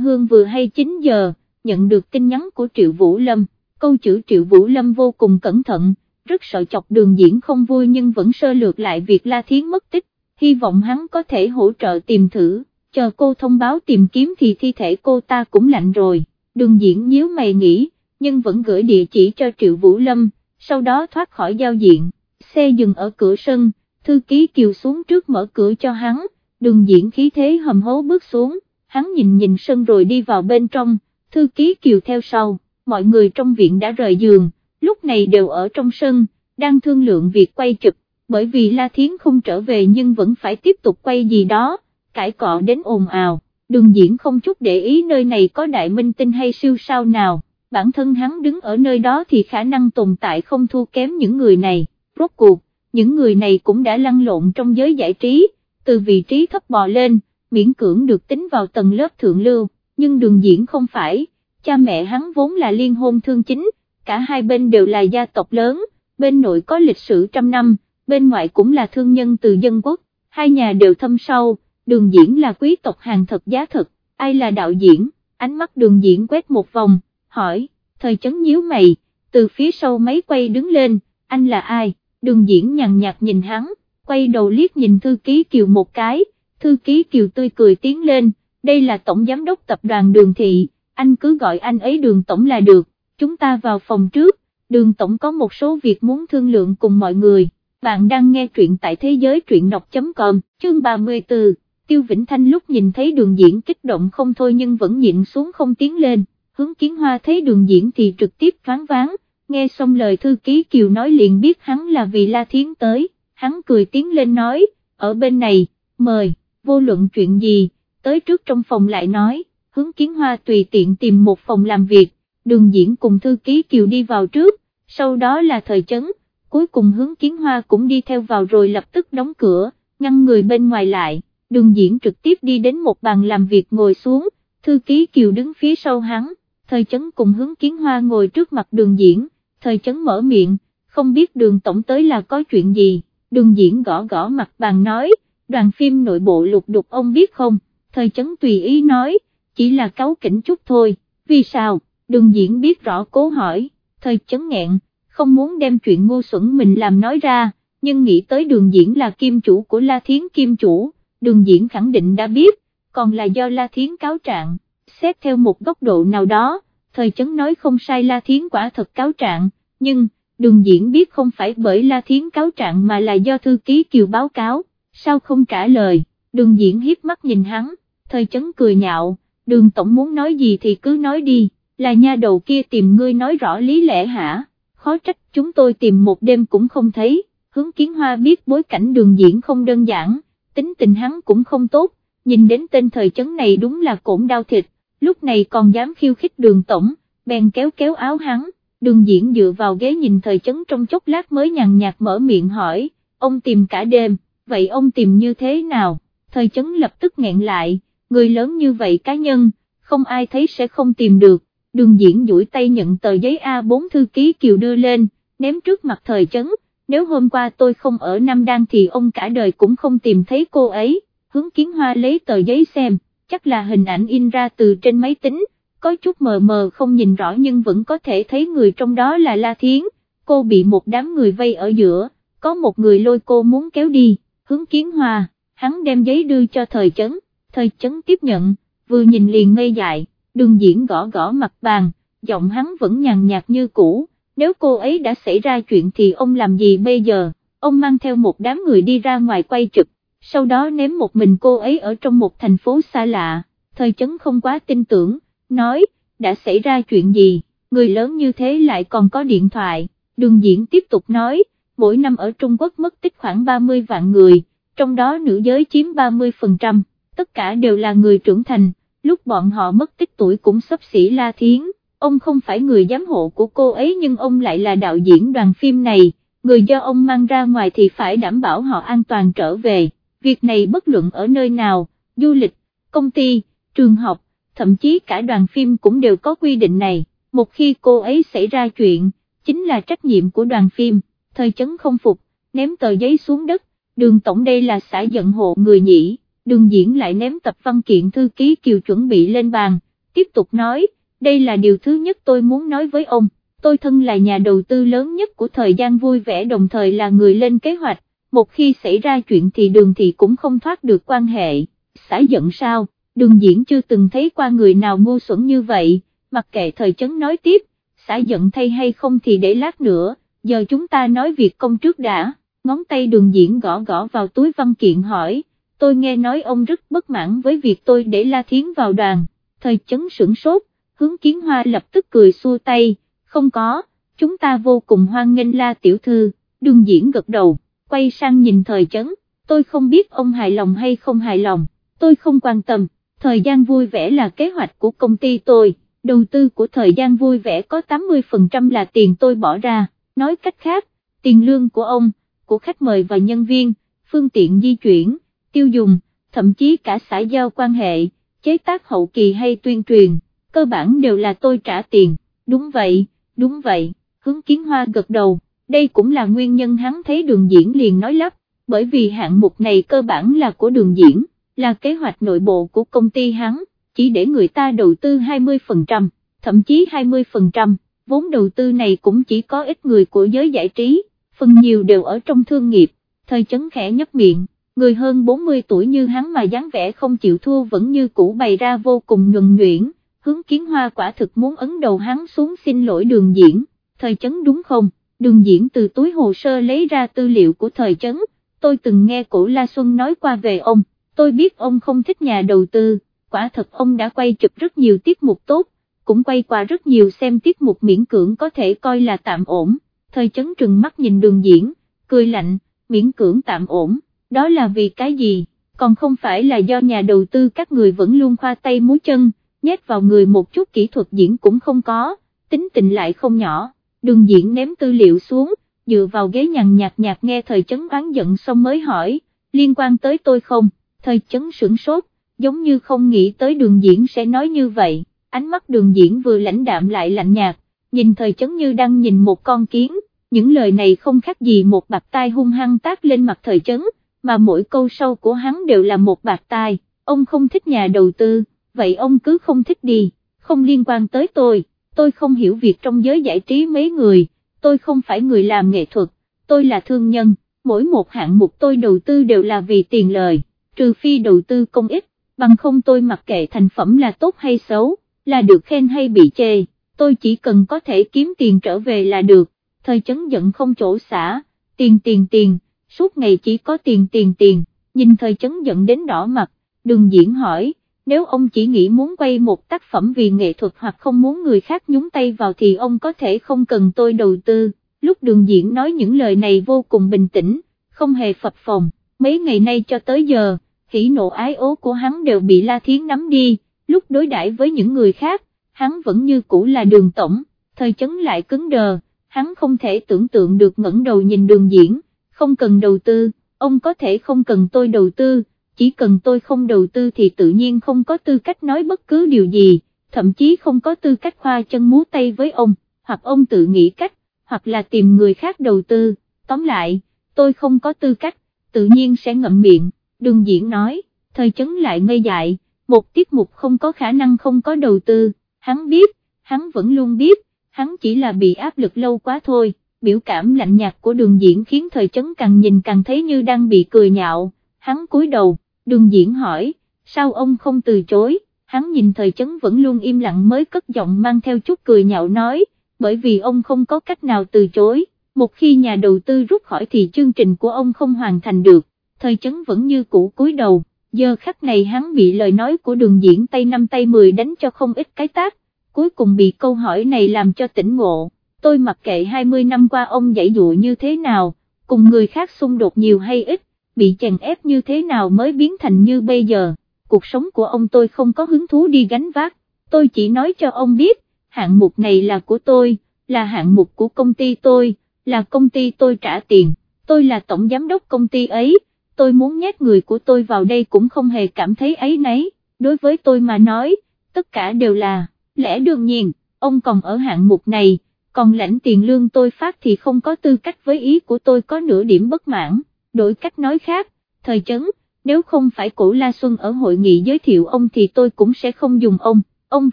Hương vừa hay 9 giờ, nhận được tin nhắn của Triệu Vũ Lâm, câu chữ Triệu Vũ Lâm vô cùng cẩn thận, rất sợ chọc đường diễn không vui nhưng vẫn sơ lược lại việc La Thiến mất tích, hy vọng hắn có thể hỗ trợ tìm thử, chờ cô thông báo tìm kiếm thì thi thể cô ta cũng lạnh rồi, đường diễn nhíu mày nghĩ, nhưng vẫn gửi địa chỉ cho Triệu Vũ Lâm, sau đó thoát khỏi giao diện, xe dừng ở cửa sân, thư ký kiều xuống trước mở cửa cho hắn, đường diễn khí thế hầm hố bước xuống, hắn nhìn nhìn sân rồi đi vào bên trong, thư ký kiều theo sau, mọi người trong viện đã rời giường, lúc này đều ở trong sân, đang thương lượng việc quay chụp, bởi vì La Thiến không trở về nhưng vẫn phải tiếp tục quay gì đó, cãi cọ đến ồn ào, đường diễn không chút để ý nơi này có đại minh tinh hay siêu sao nào, bản thân hắn đứng ở nơi đó thì khả năng tồn tại không thua kém những người này, rốt cuộc, những người này cũng đã lăn lộn trong giới giải trí, từ vị trí thấp bò lên, miễn cưỡng được tính vào tầng lớp thượng lưu, nhưng đường diễn không phải, cha mẹ hắn vốn là liên hôn thương chính, cả hai bên đều là gia tộc lớn, bên nội có lịch sử trăm năm, bên ngoại cũng là thương nhân từ dân quốc, hai nhà đều thâm sâu, đường diễn là quý tộc hàng thật giá thật, ai là đạo diễn, ánh mắt đường diễn quét một vòng, hỏi, thời chấn nhíu mày, từ phía sau máy quay đứng lên, anh là ai, đường diễn nhàn nhạt nhìn hắn, quay đầu liếc nhìn thư ký Kiều một cái, thư ký Kiều tươi cười tiến lên, đây là tổng giám đốc tập đoàn đường thị, anh cứ gọi anh ấy đường tổng là được, chúng ta vào phòng trước, đường tổng có một số việc muốn thương lượng cùng mọi người, bạn đang nghe truyện tại thế giới truyện đọc.com, chương 34, Tiêu Vĩnh Thanh lúc nhìn thấy đường diễn kích động không thôi nhưng vẫn nhịn xuống không tiến lên, hướng kiến hoa thấy đường diễn thì trực tiếp thoáng váng, nghe xong lời thư ký Kiều nói liền biết hắn là vì La Thiến tới, hắn cười tiến lên nói, ở bên này, mời, vô luận chuyện gì, tới trước trong phòng lại nói, hướng kiến hoa tùy tiện tìm một phòng làm việc, đường diễn cùng thư ký Kiều đi vào trước, sau đó là thời chấn, cuối cùng hướng kiến hoa cũng đi theo vào rồi lập tức đóng cửa, ngăn người bên ngoài lại, đường diễn trực tiếp đi đến một bàn làm việc ngồi xuống, thư ký Kiều đứng phía sau hắn, thời chấn cùng hướng kiến hoa ngồi trước mặt đường diễn, thời chấn mở miệng, không biết đường tổng tới là có chuyện gì, đường diễn gõ gõ mặt bàn nói, đoàn phim nội bộ lục đục ông biết không, thời chấn tùy ý nói, chỉ là cáu kỉnh chút thôi, vì sao, đường diễn biết rõ cố hỏi, thời chấn nghẹn, không muốn đem chuyện ngu xuẩn mình làm nói ra, nhưng nghĩ tới đường diễn là kim chủ của La Thiến kim chủ, đường diễn khẳng định đã biết, còn là do La Thiến cáo trạng, xét theo một góc độ nào đó, thời chấn nói không sai La Thiến quả thật cáo trạng, nhưng, đường diễn biết không phải bởi La Thiến cáo trạng mà là do thư ký Kiều báo cáo, sao không trả lời, đường diễn hiếp mắt nhìn hắn, thời chấn cười nhạo, đường tổng muốn nói gì thì cứ nói đi, là nha đầu kia tìm ngươi nói rõ lý lẽ hả, khó trách chúng tôi tìm một đêm cũng không thấy, hướng kiến hoa biết bối cảnh đường diễn không đơn giản, tính tình hắn cũng không tốt, nhìn đến tên thời chấn này đúng là cổn đau thịt, lúc này còn dám khiêu khích đường tổng, bèn kéo kéo áo hắn, đường diễn dựa vào ghế nhìn thời chấn trong chốc lát mới nhàn nhạt mở miệng hỏi, ông tìm cả đêm, vậy ông tìm như thế nào, thời chấn lập tức nghẹn lại, người lớn như vậy cá nhân, không ai thấy sẽ không tìm được, đường diễn duỗi tay nhận tờ giấy A4 thư ký Kiều đưa lên, ném trước mặt thời chấn, nếu hôm qua tôi không ở Nam Đan thì ông cả đời cũng không tìm thấy cô ấy, hướng kiến hoa lấy tờ giấy xem chắc là hình ảnh in ra từ trên máy tính, có chút mờ mờ không nhìn rõ nhưng vẫn có thể thấy người trong đó là La Thiến, cô bị một đám người vây ở giữa, có một người lôi cô muốn kéo đi, hướng kiến Hoa, hắn đem giấy đưa cho thời chấn, thời chấn tiếp nhận, vừa nhìn liền ngây dại, đường diễn gõ gõ mặt bàn, giọng hắn vẫn nhàn nhạt như cũ, nếu cô ấy đã xảy ra chuyện thì ông làm gì bây giờ, ông mang theo một đám người đi ra ngoài quay chụp, sau đó ném một mình cô ấy ở trong một thành phố xa lạ, thời chấn không quá tin tưởng, nói, đã xảy ra chuyện gì, người lớn như thế lại còn có điện thoại, đường diễn tiếp tục nói, mỗi năm ở Trung Quốc mất tích khoảng 30 vạn người, trong đó nữ giới chiếm 30%, tất cả đều là người trưởng thành, lúc bọn họ mất tích tuổi cũng sắp xỉ La Thiến, ông không phải người giám hộ của cô ấy nhưng ông lại là đạo diễn đoàn phim này, người do ông mang ra ngoài thì phải đảm bảo họ an toàn trở về, việc này bất luận ở nơi nào, du lịch, công ty, trường học, thậm chí cả đoàn phim cũng đều có quy định này, một khi cô ấy xảy ra chuyện, chính là trách nhiệm của đoàn phim, thời chấn không phục, ném tờ giấy xuống đất, đường tổng đây là xã giận hộ người nhỉ, đường diễn lại ném tập văn kiện thư ký kiều chuẩn bị lên bàn, tiếp tục nói, đây là điều thứ nhất tôi muốn nói với ông, tôi thân là nhà đầu tư lớn nhất của thời gian vui vẻ đồng thời là người lên kế hoạch, một khi xảy ra chuyện thì đường thì cũng không thoát được quan hệ, xã giận sao, đường diễn chưa từng thấy qua người nào ngu xuẩn như vậy, mặc kệ thời chấn nói tiếp, xã giận thay hay không thì để lát nữa, giờ chúng ta nói việc công trước đã, ngón tay đường diễn gõ gõ vào túi văn kiện hỏi, tôi nghe nói ông rất bất mãn với việc tôi để La Thiến vào đoàn, thời chấn sửng sốt, hướng kiến hoa lập tức cười xua tay, không có, chúng ta vô cùng hoan nghênh La Tiểu Thư, đường diễn gật đầu, quay sang nhìn thời chấn, tôi không biết ông hài lòng hay không hài lòng, tôi không quan tâm, thời gian vui vẻ là kế hoạch của công ty tôi, đầu tư của thời gian vui vẻ có 80% là tiền tôi bỏ ra, nói cách khác, tiền lương của ông, của khách mời và nhân viên, phương tiện di chuyển, tiêu dùng, thậm chí cả xã giao quan hệ, chế tác hậu kỳ hay tuyên truyền, cơ bản đều là tôi trả tiền, đúng vậy, đúng vậy, hướng kiến hoa gật đầu, đây cũng là nguyên nhân hắn thấy đường diễn liền nói lắp, bởi vì hạng mục này cơ bản là của đường diễn, là kế hoạch nội bộ của công ty hắn, chỉ để người ta đầu tư 20%, thậm chí 20%, vốn đầu tư này cũng chỉ có ít người của giới giải trí, phần nhiều đều ở trong thương nghiệp, thời chấn khẽ nhấp miệng, người hơn 40 tuổi như hắn mà dáng vẻ không chịu thua vẫn như cũ bày ra vô cùng nhuần nhuyễn, hướng kiến hoa quả thực muốn ấn đầu hắn xuống xin lỗi đường diễn, thời chấn đúng không, đường diễn từ túi hồ sơ lấy ra tư liệu của thời chấn, tôi từng nghe cổ La Xuân nói qua về ông, tôi biết ông không thích nhà đầu tư, quả thật ông đã quay chụp rất nhiều tiết mục tốt, cũng quay qua rất nhiều xem tiết mục miễn cưỡng có thể coi là tạm ổn, thời chấn trừng mắt nhìn đường diễn, cười lạnh, miễn cưỡng tạm ổn, đó là vì cái gì, còn không phải là do nhà đầu tư các người vẫn luôn khoa tay múa chân, nhét vào người một chút kỹ thuật diễn cũng không có, tính tình lại không nhỏ, đường diễn ném tư liệu xuống, dựa vào ghế nhằn nhạt nhạt nghe thời chấn oán giận xong mới hỏi, liên quan tới tôi không, thời chấn sửng sốt, giống như không nghĩ tới đường diễn sẽ nói như vậy, ánh mắt đường diễn vừa lãnh đạm lại lạnh nhạt, nhìn thời chấn như đang nhìn một con kiến, những lời này không khác gì một bạc tai hung hăng tác lên mặt thời chấn, mà mỗi câu sau của hắn đều là một bạc tai, ông không thích nhà đầu tư, vậy ông cứ không thích đi, không liên quan tới tôi, tôi không hiểu việc trong giới giải trí mấy người, tôi không phải người làm nghệ thuật, tôi là thương nhân, mỗi một hạng mục tôi đầu tư đều là vì tiền lời, trừ phi đầu tư công ích, bằng không tôi mặc kệ thành phẩm là tốt hay xấu, là được khen hay bị chê, tôi chỉ cần có thể kiếm tiền trở về là được, thời chấn giận không chỗ xả, tiền tiền tiền, suốt ngày chỉ có tiền tiền tiền, nhìn thời chấn giận đến đỏ mặt, đường diễn hỏi, nếu ông chỉ nghĩ muốn quay một tác phẩm vì nghệ thuật hoặc không muốn người khác nhúng tay vào thì ông có thể không cần tôi đầu tư, lúc đường diễn nói những lời này vô cùng bình tĩnh, không hề phập phồng, mấy ngày nay cho tới giờ, hỉ nộ ái ố của hắn đều bị La Thiến nắm đi, lúc đối đãi với những người khác, hắn vẫn như cũ là đường tổng, thời chấn lại cứng đờ, hắn không thể tưởng tượng được ngẩng đầu nhìn đường diễn, không cần đầu tư, ông có thể không cần tôi đầu tư, chỉ cần tôi không đầu tư thì tự nhiên không có tư cách nói bất cứ điều gì, thậm chí không có tư cách khoa chân múa tay với ông, hoặc ông tự nghĩ cách, hoặc là tìm người khác đầu tư, tóm lại, tôi không có tư cách, tự nhiên sẽ ngậm miệng, đường diễn nói, thời chấn lại ngây dại, một tiết mục không có khả năng không có đầu tư, hắn biết, hắn vẫn luôn biết, hắn chỉ là bị áp lực lâu quá thôi, biểu cảm lạnh nhạt của đường diễn khiến thời chấn càng nhìn càng thấy như đang bị cười nhạo, hắn cúi đầu, đường diễn hỏi, sao ông không từ chối, hắn nhìn thời chấn vẫn luôn im lặng mới cất giọng mang theo chút cười nhạo nói, bởi vì ông không có cách nào từ chối, một khi nhà đầu tư rút khỏi thì chương trình của ông không hoàn thành được, thời chấn vẫn như cũ cúi đầu, giờ khắc này hắn bị lời nói của đường diễn tay năm tay 10 đánh cho không ít cái tác, cuối cùng bị câu hỏi này làm cho tỉnh ngộ, tôi mặc kệ 20 năm qua ông dạy dụ như thế nào, cùng người khác xung đột nhiều hay ít, bị chèn ép như thế nào mới biến thành như bây giờ, cuộc sống của ông tôi không có hứng thú đi gánh vác, tôi chỉ nói cho ông biết, hạng mục này là của tôi, là hạng mục của công ty tôi, là công ty tôi trả tiền, tôi là tổng giám đốc công ty ấy, tôi muốn nhét người của tôi vào đây cũng không hề cảm thấy ấy nấy, đối với tôi mà nói, tất cả đều là, lẽ đương nhiên, ông còn ở hạng mục này, còn lãnh tiền lương tôi phát thì không có tư cách với ý của tôi có nửa điểm bất mãn, đổi cách nói khác, thời chấn, nếu không phải cổ La Xuân ở hội nghị giới thiệu ông thì tôi cũng sẽ không dùng ông, ông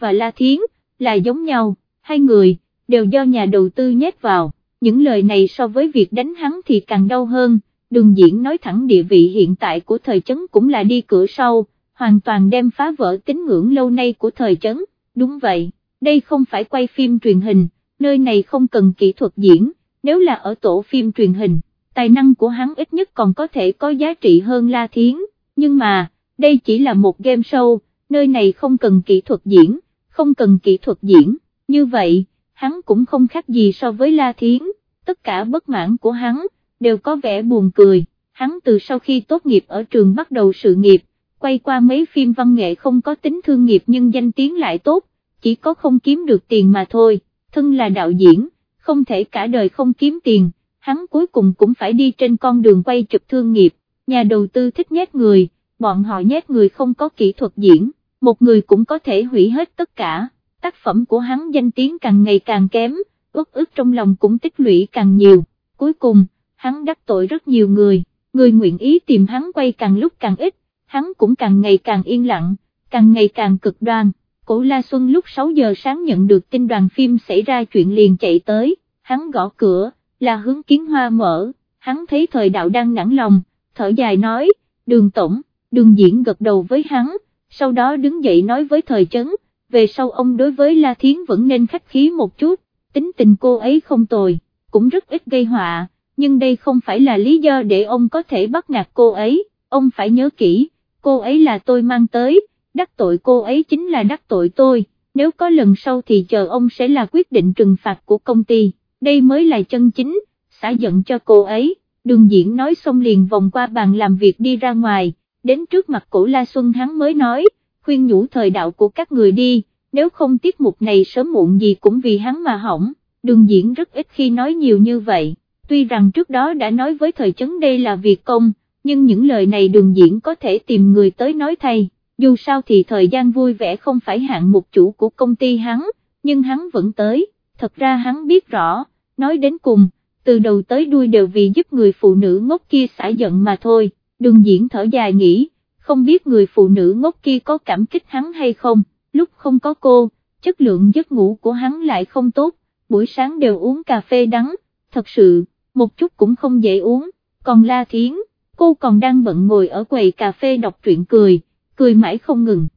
và La Thiến, là giống nhau, hai người, đều do nhà đầu tư nhét vào, những lời này so với việc đánh hắn thì càng đau hơn, đường diễn nói thẳng địa vị hiện tại của thời chấn cũng là đi cửa sau, hoàn toàn đem phá vỡ tín ngưỡng lâu nay của thời chấn, đúng vậy, đây không phải quay phim truyền hình, nơi này không cần kỹ thuật diễn, nếu là ở tổ phim truyền hình, tài năng của hắn ít nhất còn có thể có giá trị hơn La Thiến, nhưng mà, đây chỉ là một game show, nơi này không cần kỹ thuật diễn, không cần kỹ thuật diễn, như vậy, hắn cũng không khác gì so với La Thiến, tất cả bất mãn của hắn, đều có vẻ buồn cười, hắn từ sau khi tốt nghiệp ở trường bắt đầu sự nghiệp, quay qua mấy phim văn nghệ không có tính thương nghiệp nhưng danh tiếng lại tốt, chỉ có không kiếm được tiền mà thôi, thân là đạo diễn, không thể cả đời không kiếm tiền, hắn cuối cùng cũng phải đi trên con đường quay chụp thương nghiệp, nhà đầu tư thích nhét người, bọn họ nhét người không có kỹ thuật diễn, một người cũng có thể hủy hết tất cả, tác phẩm của hắn danh tiếng càng ngày càng kém, ước ức trong lòng cũng tích lũy càng nhiều, cuối cùng, hắn đắc tội rất nhiều người, người nguyện ý tìm hắn quay càng lúc càng ít, hắn cũng càng ngày càng yên lặng, càng ngày càng cực đoan. Cổ La Xuân lúc 6 giờ sáng nhận được tin đoàn phim xảy ra chuyện liền chạy tới, hắn gõ cửa, là hướng kiến hoa mở, hắn thấy thời đạo đang nản lòng, thở dài nói, đường tổng, đường diễn gật đầu với hắn, sau đó đứng dậy nói với thời chấn, về sau ông đối với La Thiến vẫn nên khách khí một chút, tính tình cô ấy không tồi, cũng rất ít gây họa, nhưng đây không phải là lý do để ông có thể bắt nạt cô ấy, ông phải nhớ kỹ, cô ấy là tôi mang tới, đắc tội cô ấy chính là đắc tội tôi, nếu có lần sau thì chờ ông sẽ là quyết định trừng phạt của công ty, đây mới là chân chính, xả giận cho cô ấy, đường diễn nói xong liền vòng qua bàn làm việc đi ra ngoài, đến trước mặt cổ La Xuân hắn mới nói, khuyên nhủ thời đạo của các người đi, nếu không tiết mục này sớm muộn gì cũng vì hắn mà hỏng, đường diễn rất ít khi nói nhiều như vậy, tuy rằng trước đó đã nói với thời chấn đây là việc công, nhưng những lời này đường diễn có thể tìm người tới nói thay, dù sao thì thời gian vui vẻ không phải hạng mục chủ của công ty hắn, nhưng hắn vẫn tới, thật ra hắn biết rõ, nói đến cùng, từ đầu tới đuôi đều vì giúp người phụ nữ ngốc kia xả giận mà thôi, đường diễn thở dài nghĩ, không biết người phụ nữ ngốc kia có cảm kích hắn hay không, lúc không có cô, chất lượng giấc ngủ của hắn lại không tốt, buổi sáng đều uống cà phê đắng, thật sự, một chút cũng không dễ uống, còn La Thiến, cô còn đang bận ngồi ở quầy cà phê đọc truyện cười, cười mãi không ngừng.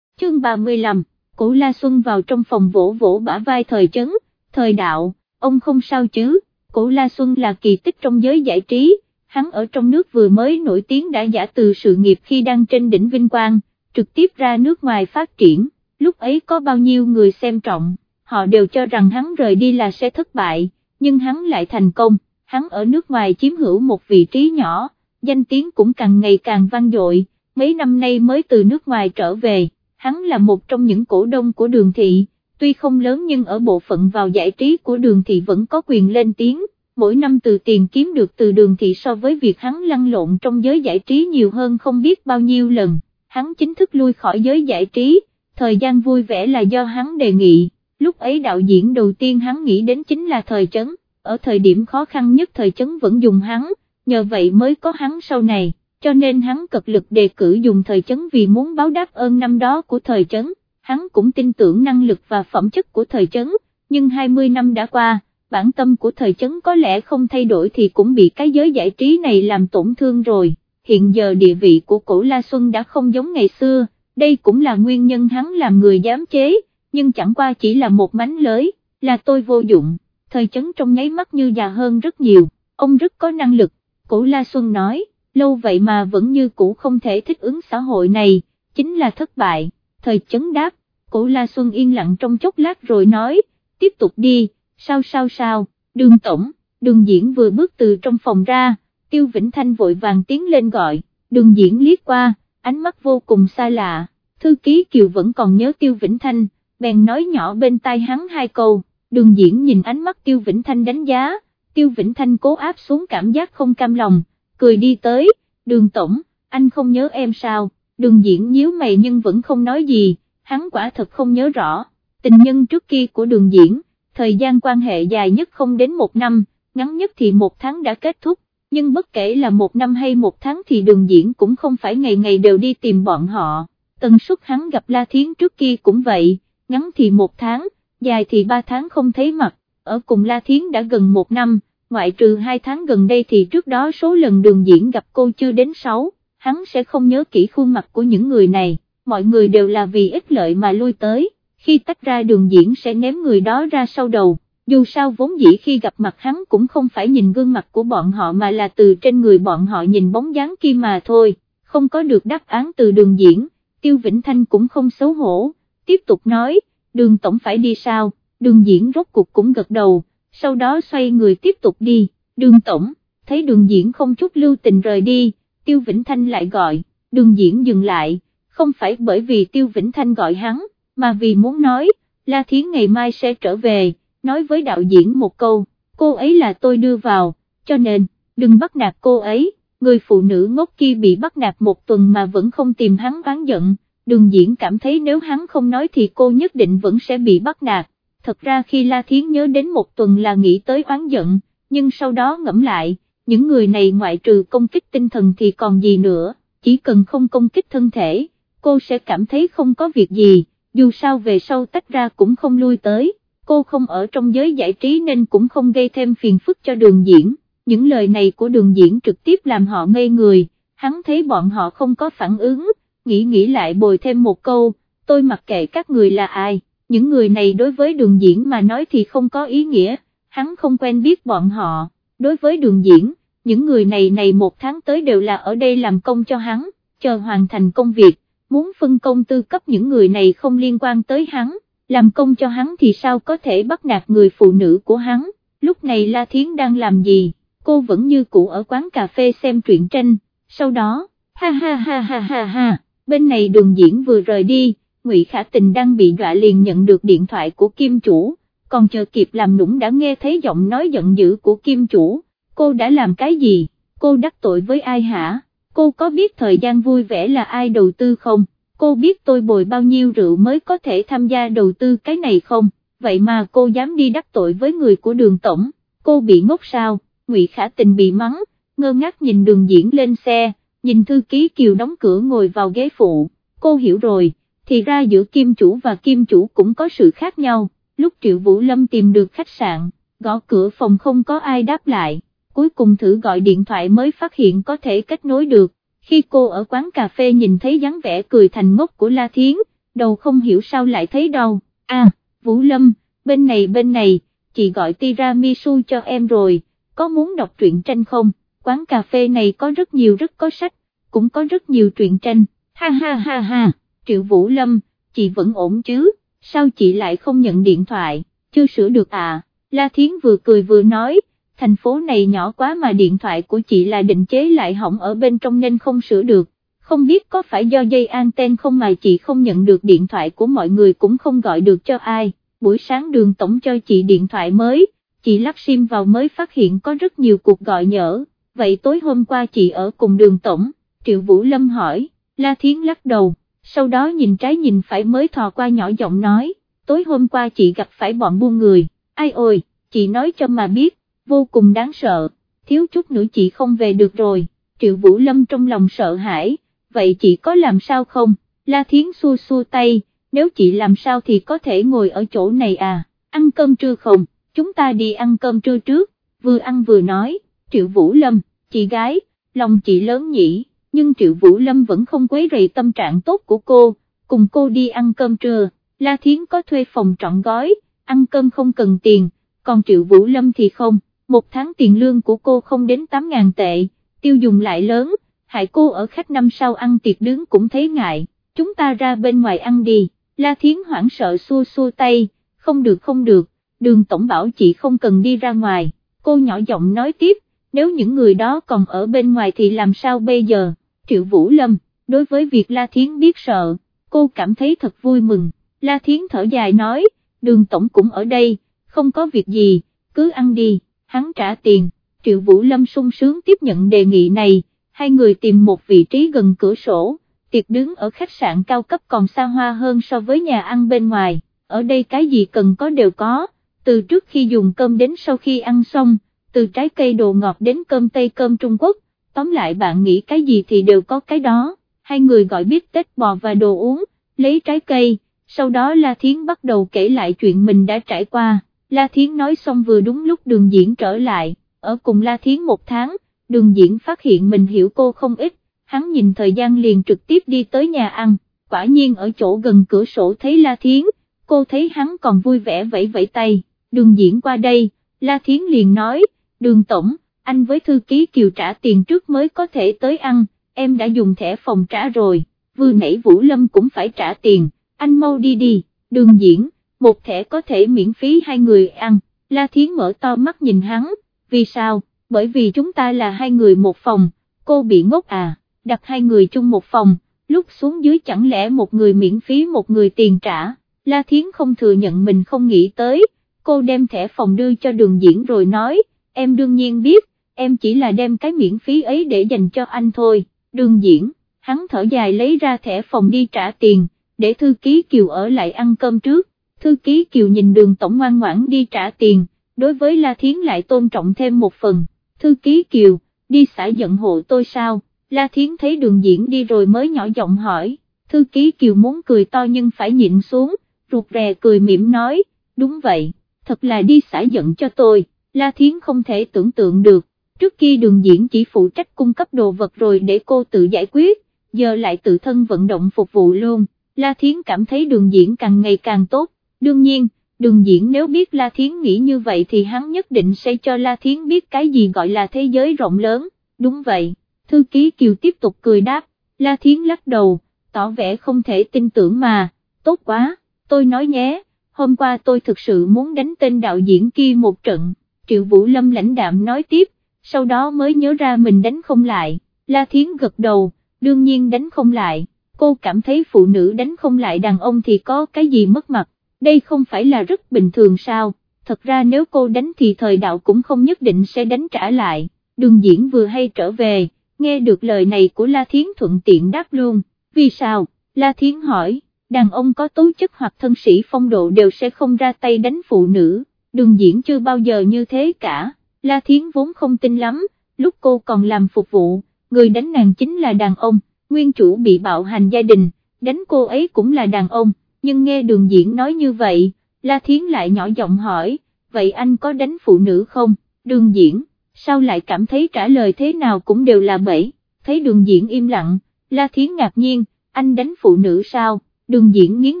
Chương 35, cổ La Xuân vào trong phòng vỗ vỗ bả vai thời chấn, thời đạo, ông không sao chứ, cổ La Xuân là kỳ tích trong giới giải trí, hắn ở trong nước vừa mới nổi tiếng đã giả từ sự nghiệp khi đang trên đỉnh vinh quang, trực tiếp ra nước ngoài phát triển, lúc ấy có bao nhiêu người xem trọng, họ đều cho rằng hắn rời đi là sẽ thất bại, nhưng hắn lại thành công, hắn ở nước ngoài chiếm hữu một vị trí nhỏ, danh tiếng cũng càng ngày càng vang dội, mấy năm nay mới từ nước ngoài trở về, hắn là một trong những cổ đông của đường thị, tuy không lớn nhưng ở bộ phận vào giải trí của đường thị vẫn có quyền lên tiếng, mỗi năm từ tiền kiếm được từ đường thị so với việc hắn lăn lộn trong giới giải trí nhiều hơn không biết bao nhiêu lần, hắn chính thức lui khỏi giới giải trí, thời gian vui vẻ là do hắn đề nghị, lúc ấy đạo diễn đầu tiên hắn nghĩ đến chính là thời chấn, ở thời điểm khó khăn nhất thời chấn vẫn dùng hắn, nhờ vậy mới có hắn sau này, cho nên hắn cực lực đề cử dùng thời chấn vì muốn báo đáp ơn năm đó của thời chấn, hắn cũng tin tưởng năng lực và phẩm chất của thời chấn, nhưng 20 năm đã qua, bản tâm của thời chấn có lẽ không thay đổi thì cũng bị cái giới giải trí này làm tổn thương rồi, hiện giờ địa vị của cổ La Xuân đã không giống ngày xưa, đây cũng là nguyên nhân hắn làm người giám chế, nhưng chẳng qua chỉ là một mánh lới, là tôi vô dụng, thời chấn trong nháy mắt như già hơn rất nhiều, ông rất có năng lực, cổ La Xuân nói, lâu vậy mà vẫn như cũ không thể thích ứng xã hội này, chính là thất bại, thời chấn đáp, cổ La Xuân yên lặng trong chốc lát rồi nói, tiếp tục đi, sao sao sao, đường tổng, đường diễn vừa bước từ trong phòng ra, Tiêu Vĩnh Thanh vội vàng tiến lên gọi, đường diễn liếc qua, ánh mắt vô cùng xa lạ, thư ký Kiều vẫn còn nhớ Tiêu Vĩnh Thanh, bèn nói nhỏ bên tai hắn hai câu, đường diễn nhìn ánh mắt Tiêu Vĩnh Thanh đánh giá, Tiêu Vĩnh Thanh cố áp xuống cảm giác không cam lòng, cười đi tới, đường tổng, anh không nhớ em sao, đường diễn nhíu mày nhưng vẫn không nói gì, hắn quả thật không nhớ rõ, tình nhân trước kia của đường diễn, thời gian quan hệ dài nhất không đến một năm, ngắn nhất thì một tháng đã kết thúc, nhưng bất kể là một năm hay một tháng thì đường diễn cũng không phải ngày ngày đều đi tìm bọn họ, tần suất hắn gặp La Thiến trước kia cũng vậy, ngắn thì một tháng, dài thì ba tháng không thấy mặt, ở cùng La Thiến đã gần một năm, ngoại trừ hai tháng gần đây thì trước đó số lần đường diễn gặp cô chưa đến sáu, hắn sẽ không nhớ kỹ khuôn mặt của những người này, mọi người đều là vì ích lợi mà lui tới, khi tách ra đường diễn sẽ ném người đó ra sau đầu dù sao vốn dĩ khi gặp mặt hắn cũng không phải nhìn gương mặt của bọn họ mà là từ trên người bọn họ nhìn bóng dáng kia mà thôi, không có được đáp án từ đường diễn, Tiêu Vĩnh Thanh cũng không xấu hổ, tiếp tục nói, đường tổng phải đi sao, đường diễn rốt cuộc cũng gật đầu, sau đó xoay người tiếp tục đi, đường tổng, thấy đường diễn không chút lưu tình rời đi, Tiêu Vĩnh Thanh lại gọi, đường diễn dừng lại, không phải bởi vì Tiêu Vĩnh Thanh gọi hắn, mà vì muốn nói, La Thiến ngày mai sẽ trở về nói với đạo diễn một câu, cô ấy là tôi đưa vào, cho nên, đừng bắt nạt cô ấy, người phụ nữ ngốc kia bị bắt nạt một tuần mà vẫn không tìm hắn oán giận, đường diễn cảm thấy nếu hắn không nói thì cô nhất định vẫn sẽ bị bắt nạt, thật ra khi La Thiến nhớ đến một tuần là nghĩ tới oán giận, nhưng sau đó ngẫm lại, những người này ngoại trừ công kích tinh thần thì còn gì nữa, chỉ cần không công kích thân thể, cô sẽ cảm thấy không có việc gì, dù sao về sau tách ra cũng không lui tới. Cô không ở trong giới giải trí nên cũng không gây thêm phiền phức cho đường diễn, những lời này của đường diễn trực tiếp làm họ ngây người, hắn thấy bọn họ không có phản ứng, nghĩ nghĩ lại bồi thêm một câu, tôi mặc kệ các người là ai, những người này đối với đường diễn mà nói thì không có ý nghĩa, hắn không quen biết bọn họ, đối với đường diễn, những người này này một tháng tới đều là ở đây làm công cho hắn, chờ hoàn thành công việc, muốn phân công tư cấp những người này không liên quan tới hắn làm công cho hắn thì sao có thể bắt nạt người phụ nữ của hắn, lúc này La Thiến đang làm gì, cô vẫn như cũ ở quán cà phê xem truyện tranh, sau đó, ha ha ha ha ha ha, bên này đường diễn vừa rời đi, Ngụy Khả Tình đang bị dọa liền nhận được điện thoại của Kim Chủ, còn chờ kịp làm nũng đã nghe thấy giọng nói giận dữ của Kim Chủ, cô đã làm cái gì, cô đắc tội với ai hả, cô có biết thời gian vui vẻ là ai đầu tư không? cô biết tôi bồi bao nhiêu rượu mới có thể tham gia đầu tư cái này không, vậy mà cô dám đi đắc tội với người của đường tổng, cô bị ngốc sao, Ngụy Khả Tình bị mắng, ngơ ngác nhìn đường diễn lên xe, nhìn thư ký Kiều đóng cửa ngồi vào ghế phụ, cô hiểu rồi, thì ra giữa kim chủ và kim chủ cũng có sự khác nhau, lúc Triệu Vũ Lâm tìm được khách sạn, gõ cửa phòng không có ai đáp lại, cuối cùng thử gọi điện thoại mới phát hiện có thể kết nối được, khi cô ở quán cà phê nhìn thấy dáng vẻ cười thành ngốc của La Thiến, đầu không hiểu sao lại thấy đau, à, Vũ Lâm, bên này bên này, chị gọi tiramisu cho em rồi, có muốn đọc truyện tranh không, quán cà phê này có rất nhiều rất có sách, cũng có rất nhiều truyện tranh, ha ha ha ha, Triệu Vũ Lâm, chị vẫn ổn chứ, sao chị lại không nhận điện thoại, chưa sửa được à, La Thiến vừa cười vừa nói, thành phố này nhỏ quá mà điện thoại của chị là định chế lại hỏng ở bên trong nên không sửa được, không biết có phải do dây anten không mà chị không nhận được điện thoại của mọi người cũng không gọi được cho ai, buổi sáng đường tổng cho chị điện thoại mới, chị lắp sim vào mới phát hiện có rất nhiều cuộc gọi nhỡ, vậy tối hôm qua chị ở cùng đường tổng, Triệu Vũ Lâm hỏi, La Thiến lắc đầu, sau đó nhìn trái nhìn phải mới thò qua nhỏ giọng nói, tối hôm qua chị gặp phải bọn buôn người, ai ôi, chị nói cho mà biết vô cùng đáng sợ, thiếu chút nữa chị không về được rồi, Triệu Vũ Lâm trong lòng sợ hãi, vậy chị có làm sao không, La Thiến xua xua tay, nếu chị làm sao thì có thể ngồi ở chỗ này à, ăn cơm trưa không, chúng ta đi ăn cơm trưa trước, vừa ăn vừa nói, Triệu Vũ Lâm, chị gái, lòng chị lớn nhỉ, nhưng Triệu Vũ Lâm vẫn không quấy rầy tâm trạng tốt của cô, cùng cô đi ăn cơm trưa, La Thiến có thuê phòng trọn gói, ăn cơm không cần tiền, còn Triệu Vũ Lâm thì không, một tháng tiền lương của cô không đến 8.000 tệ, tiêu dùng lại lớn, hại cô ở khách năm sau ăn tiệc đứng cũng thấy ngại, chúng ta ra bên ngoài ăn đi, La Thiến hoảng sợ xua xua tay, không được không được, đường tổng bảo chị không cần đi ra ngoài, cô nhỏ giọng nói tiếp, nếu những người đó còn ở bên ngoài thì làm sao bây giờ, Triệu Vũ Lâm, đối với việc La Thiến biết sợ, cô cảm thấy thật vui mừng, La Thiến thở dài nói, đường tổng cũng ở đây, không có việc gì, cứ ăn đi, hắn trả tiền, Triệu Vũ Lâm sung sướng tiếp nhận đề nghị này, hai người tìm một vị trí gần cửa sổ, tiệc đứng ở khách sạn cao cấp còn xa hoa hơn so với nhà ăn bên ngoài, ở đây cái gì cần có đều có, từ trước khi dùng cơm đến sau khi ăn xong, từ trái cây đồ ngọt đến cơm Tây cơm Trung Quốc, tóm lại bạn nghĩ cái gì thì đều có cái đó, hai người gọi biết tết bò và đồ uống, lấy trái cây, sau đó La Thiến bắt đầu kể lại chuyện mình đã trải qua, La Thiến nói xong vừa đúng lúc đường diễn trở lại, ở cùng La Thiến một tháng, đường diễn phát hiện mình hiểu cô không ít, hắn nhìn thời gian liền trực tiếp đi tới nhà ăn, quả nhiên ở chỗ gần cửa sổ thấy La Thiến, cô thấy hắn còn vui vẻ vẫy vẫy tay, đường diễn qua đây, La Thiến liền nói, đường tổng, anh với thư ký Kiều trả tiền trước mới có thể tới ăn, em đã dùng thẻ phòng trả rồi, vừa nãy Vũ Lâm cũng phải trả tiền, anh mau đi đi, đường diễn, một thẻ có thể miễn phí hai người ăn, La Thiến mở to mắt nhìn hắn, vì sao, bởi vì chúng ta là hai người một phòng, cô bị ngốc à, đặt hai người chung một phòng, lúc xuống dưới chẳng lẽ một người miễn phí một người tiền trả, La Thiến không thừa nhận mình không nghĩ tới, cô đem thẻ phòng đưa cho đường diễn rồi nói, em đương nhiên biết, em chỉ là đem cái miễn phí ấy để dành cho anh thôi, đường diễn, hắn thở dài lấy ra thẻ phòng đi trả tiền, để thư ký Kiều ở lại ăn cơm trước, thư ký Kiều nhìn đường tổng ngoan ngoãn đi trả tiền, đối với La Thiến lại tôn trọng thêm một phần, thư ký Kiều, đi xã giận hộ tôi sao, La Thiến thấy đường diễn đi rồi mới nhỏ giọng hỏi, thư ký Kiều muốn cười to nhưng phải nhịn xuống, ruột rè cười mỉm nói, đúng vậy, thật là đi xã giận cho tôi, La Thiến không thể tưởng tượng được, trước kia đường diễn chỉ phụ trách cung cấp đồ vật rồi để cô tự giải quyết, giờ lại tự thân vận động phục vụ luôn, La Thiến cảm thấy đường diễn càng ngày càng tốt, đương nhiên, đường diễn nếu biết La Thiến nghĩ như vậy thì hắn nhất định sẽ cho La Thiến biết cái gì gọi là thế giới rộng lớn, đúng vậy, thư ký Kiều tiếp tục cười đáp, La Thiến lắc đầu, tỏ vẻ không thể tin tưởng mà, tốt quá, tôi nói nhé, hôm qua tôi thực sự muốn đánh tên đạo diễn kia một trận, Triệu Vũ Lâm lãnh đạm nói tiếp, sau đó mới nhớ ra mình đánh không lại, La Thiến gật đầu, đương nhiên đánh không lại, cô cảm thấy phụ nữ đánh không lại đàn ông thì có cái gì mất mặt, đây không phải là rất bình thường sao, thật ra nếu cô đánh thì thời đạo cũng không nhất định sẽ đánh trả lại, đường diễn vừa hay trở về, nghe được lời này của La Thiến thuận tiện đáp luôn, vì sao, La Thiến hỏi, đàn ông có tố chất hoặc thân sĩ phong độ đều sẽ không ra tay đánh phụ nữ, đường diễn chưa bao giờ như thế cả, La Thiến vốn không tin lắm, lúc cô còn làm phục vụ, người đánh nàng chính là đàn ông, nguyên chủ bị bạo hành gia đình, đánh cô ấy cũng là đàn ông, nhưng nghe đường diễn nói như vậy, La Thiến lại nhỏ giọng hỏi, vậy anh có đánh phụ nữ không, đường diễn, sao lại cảm thấy trả lời thế nào cũng đều là bẫy, thấy đường diễn im lặng, La Thiến ngạc nhiên, anh đánh phụ nữ sao, đường diễn nghiến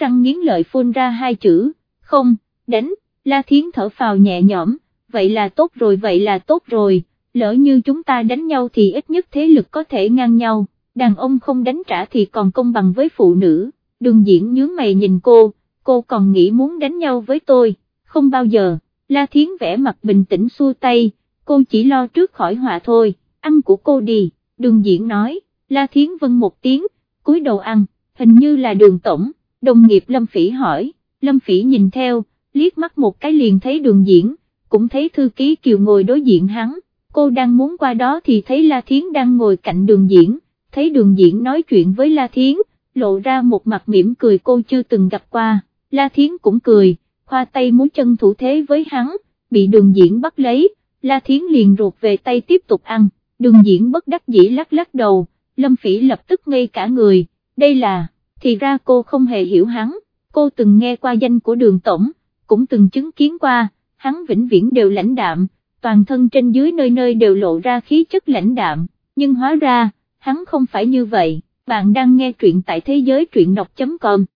răng nghiến lợi phun ra hai chữ, không, đánh, La Thiến thở phào nhẹ nhõm, vậy là tốt rồi vậy là tốt rồi, lỡ như chúng ta đánh nhau thì ít nhất thế lực có thể ngang nhau, đàn ông không đánh trả thì còn công bằng với phụ nữ, đường diễn nhướng mày nhìn cô, cô còn nghĩ muốn đánh nhau với tôi, không bao giờ, La Thiến vẽ mặt bình tĩnh xua tay, cô chỉ lo trước khỏi họa thôi, ăn của cô đi, đường diễn nói, La Thiến vân một tiếng, cúi đầu ăn, hình như là đường tổng, đồng nghiệp Lâm Phỉ hỏi, Lâm Phỉ nhìn theo, liếc mắt một cái liền thấy đường diễn, cũng thấy thư ký Kiều ngồi đối diện hắn, cô đang muốn qua đó thì thấy La Thiến đang ngồi cạnh đường diễn, thấy đường diễn nói chuyện với La Thiến, lộ ra một mặt mỉm cười cô chưa từng gặp qua, La Thiến cũng cười, khoa tay múa chân thủ thế với hắn, bị đường diễn bắt lấy, La Thiến liền ruột về tay tiếp tục ăn, đường diễn bất đắc dĩ lắc lắc đầu, Lâm Phỉ lập tức ngây cả người, đây là, thì ra cô không hề hiểu hắn, cô từng nghe qua danh của đường tổng, cũng từng chứng kiến qua, hắn vĩnh viễn đều lãnh đạm, toàn thân trên dưới nơi nơi đều lộ ra khí chất lãnh đạm, nhưng hóa ra, hắn không phải như vậy, bạn đang nghe truyện tại thế giới truyện đọc.com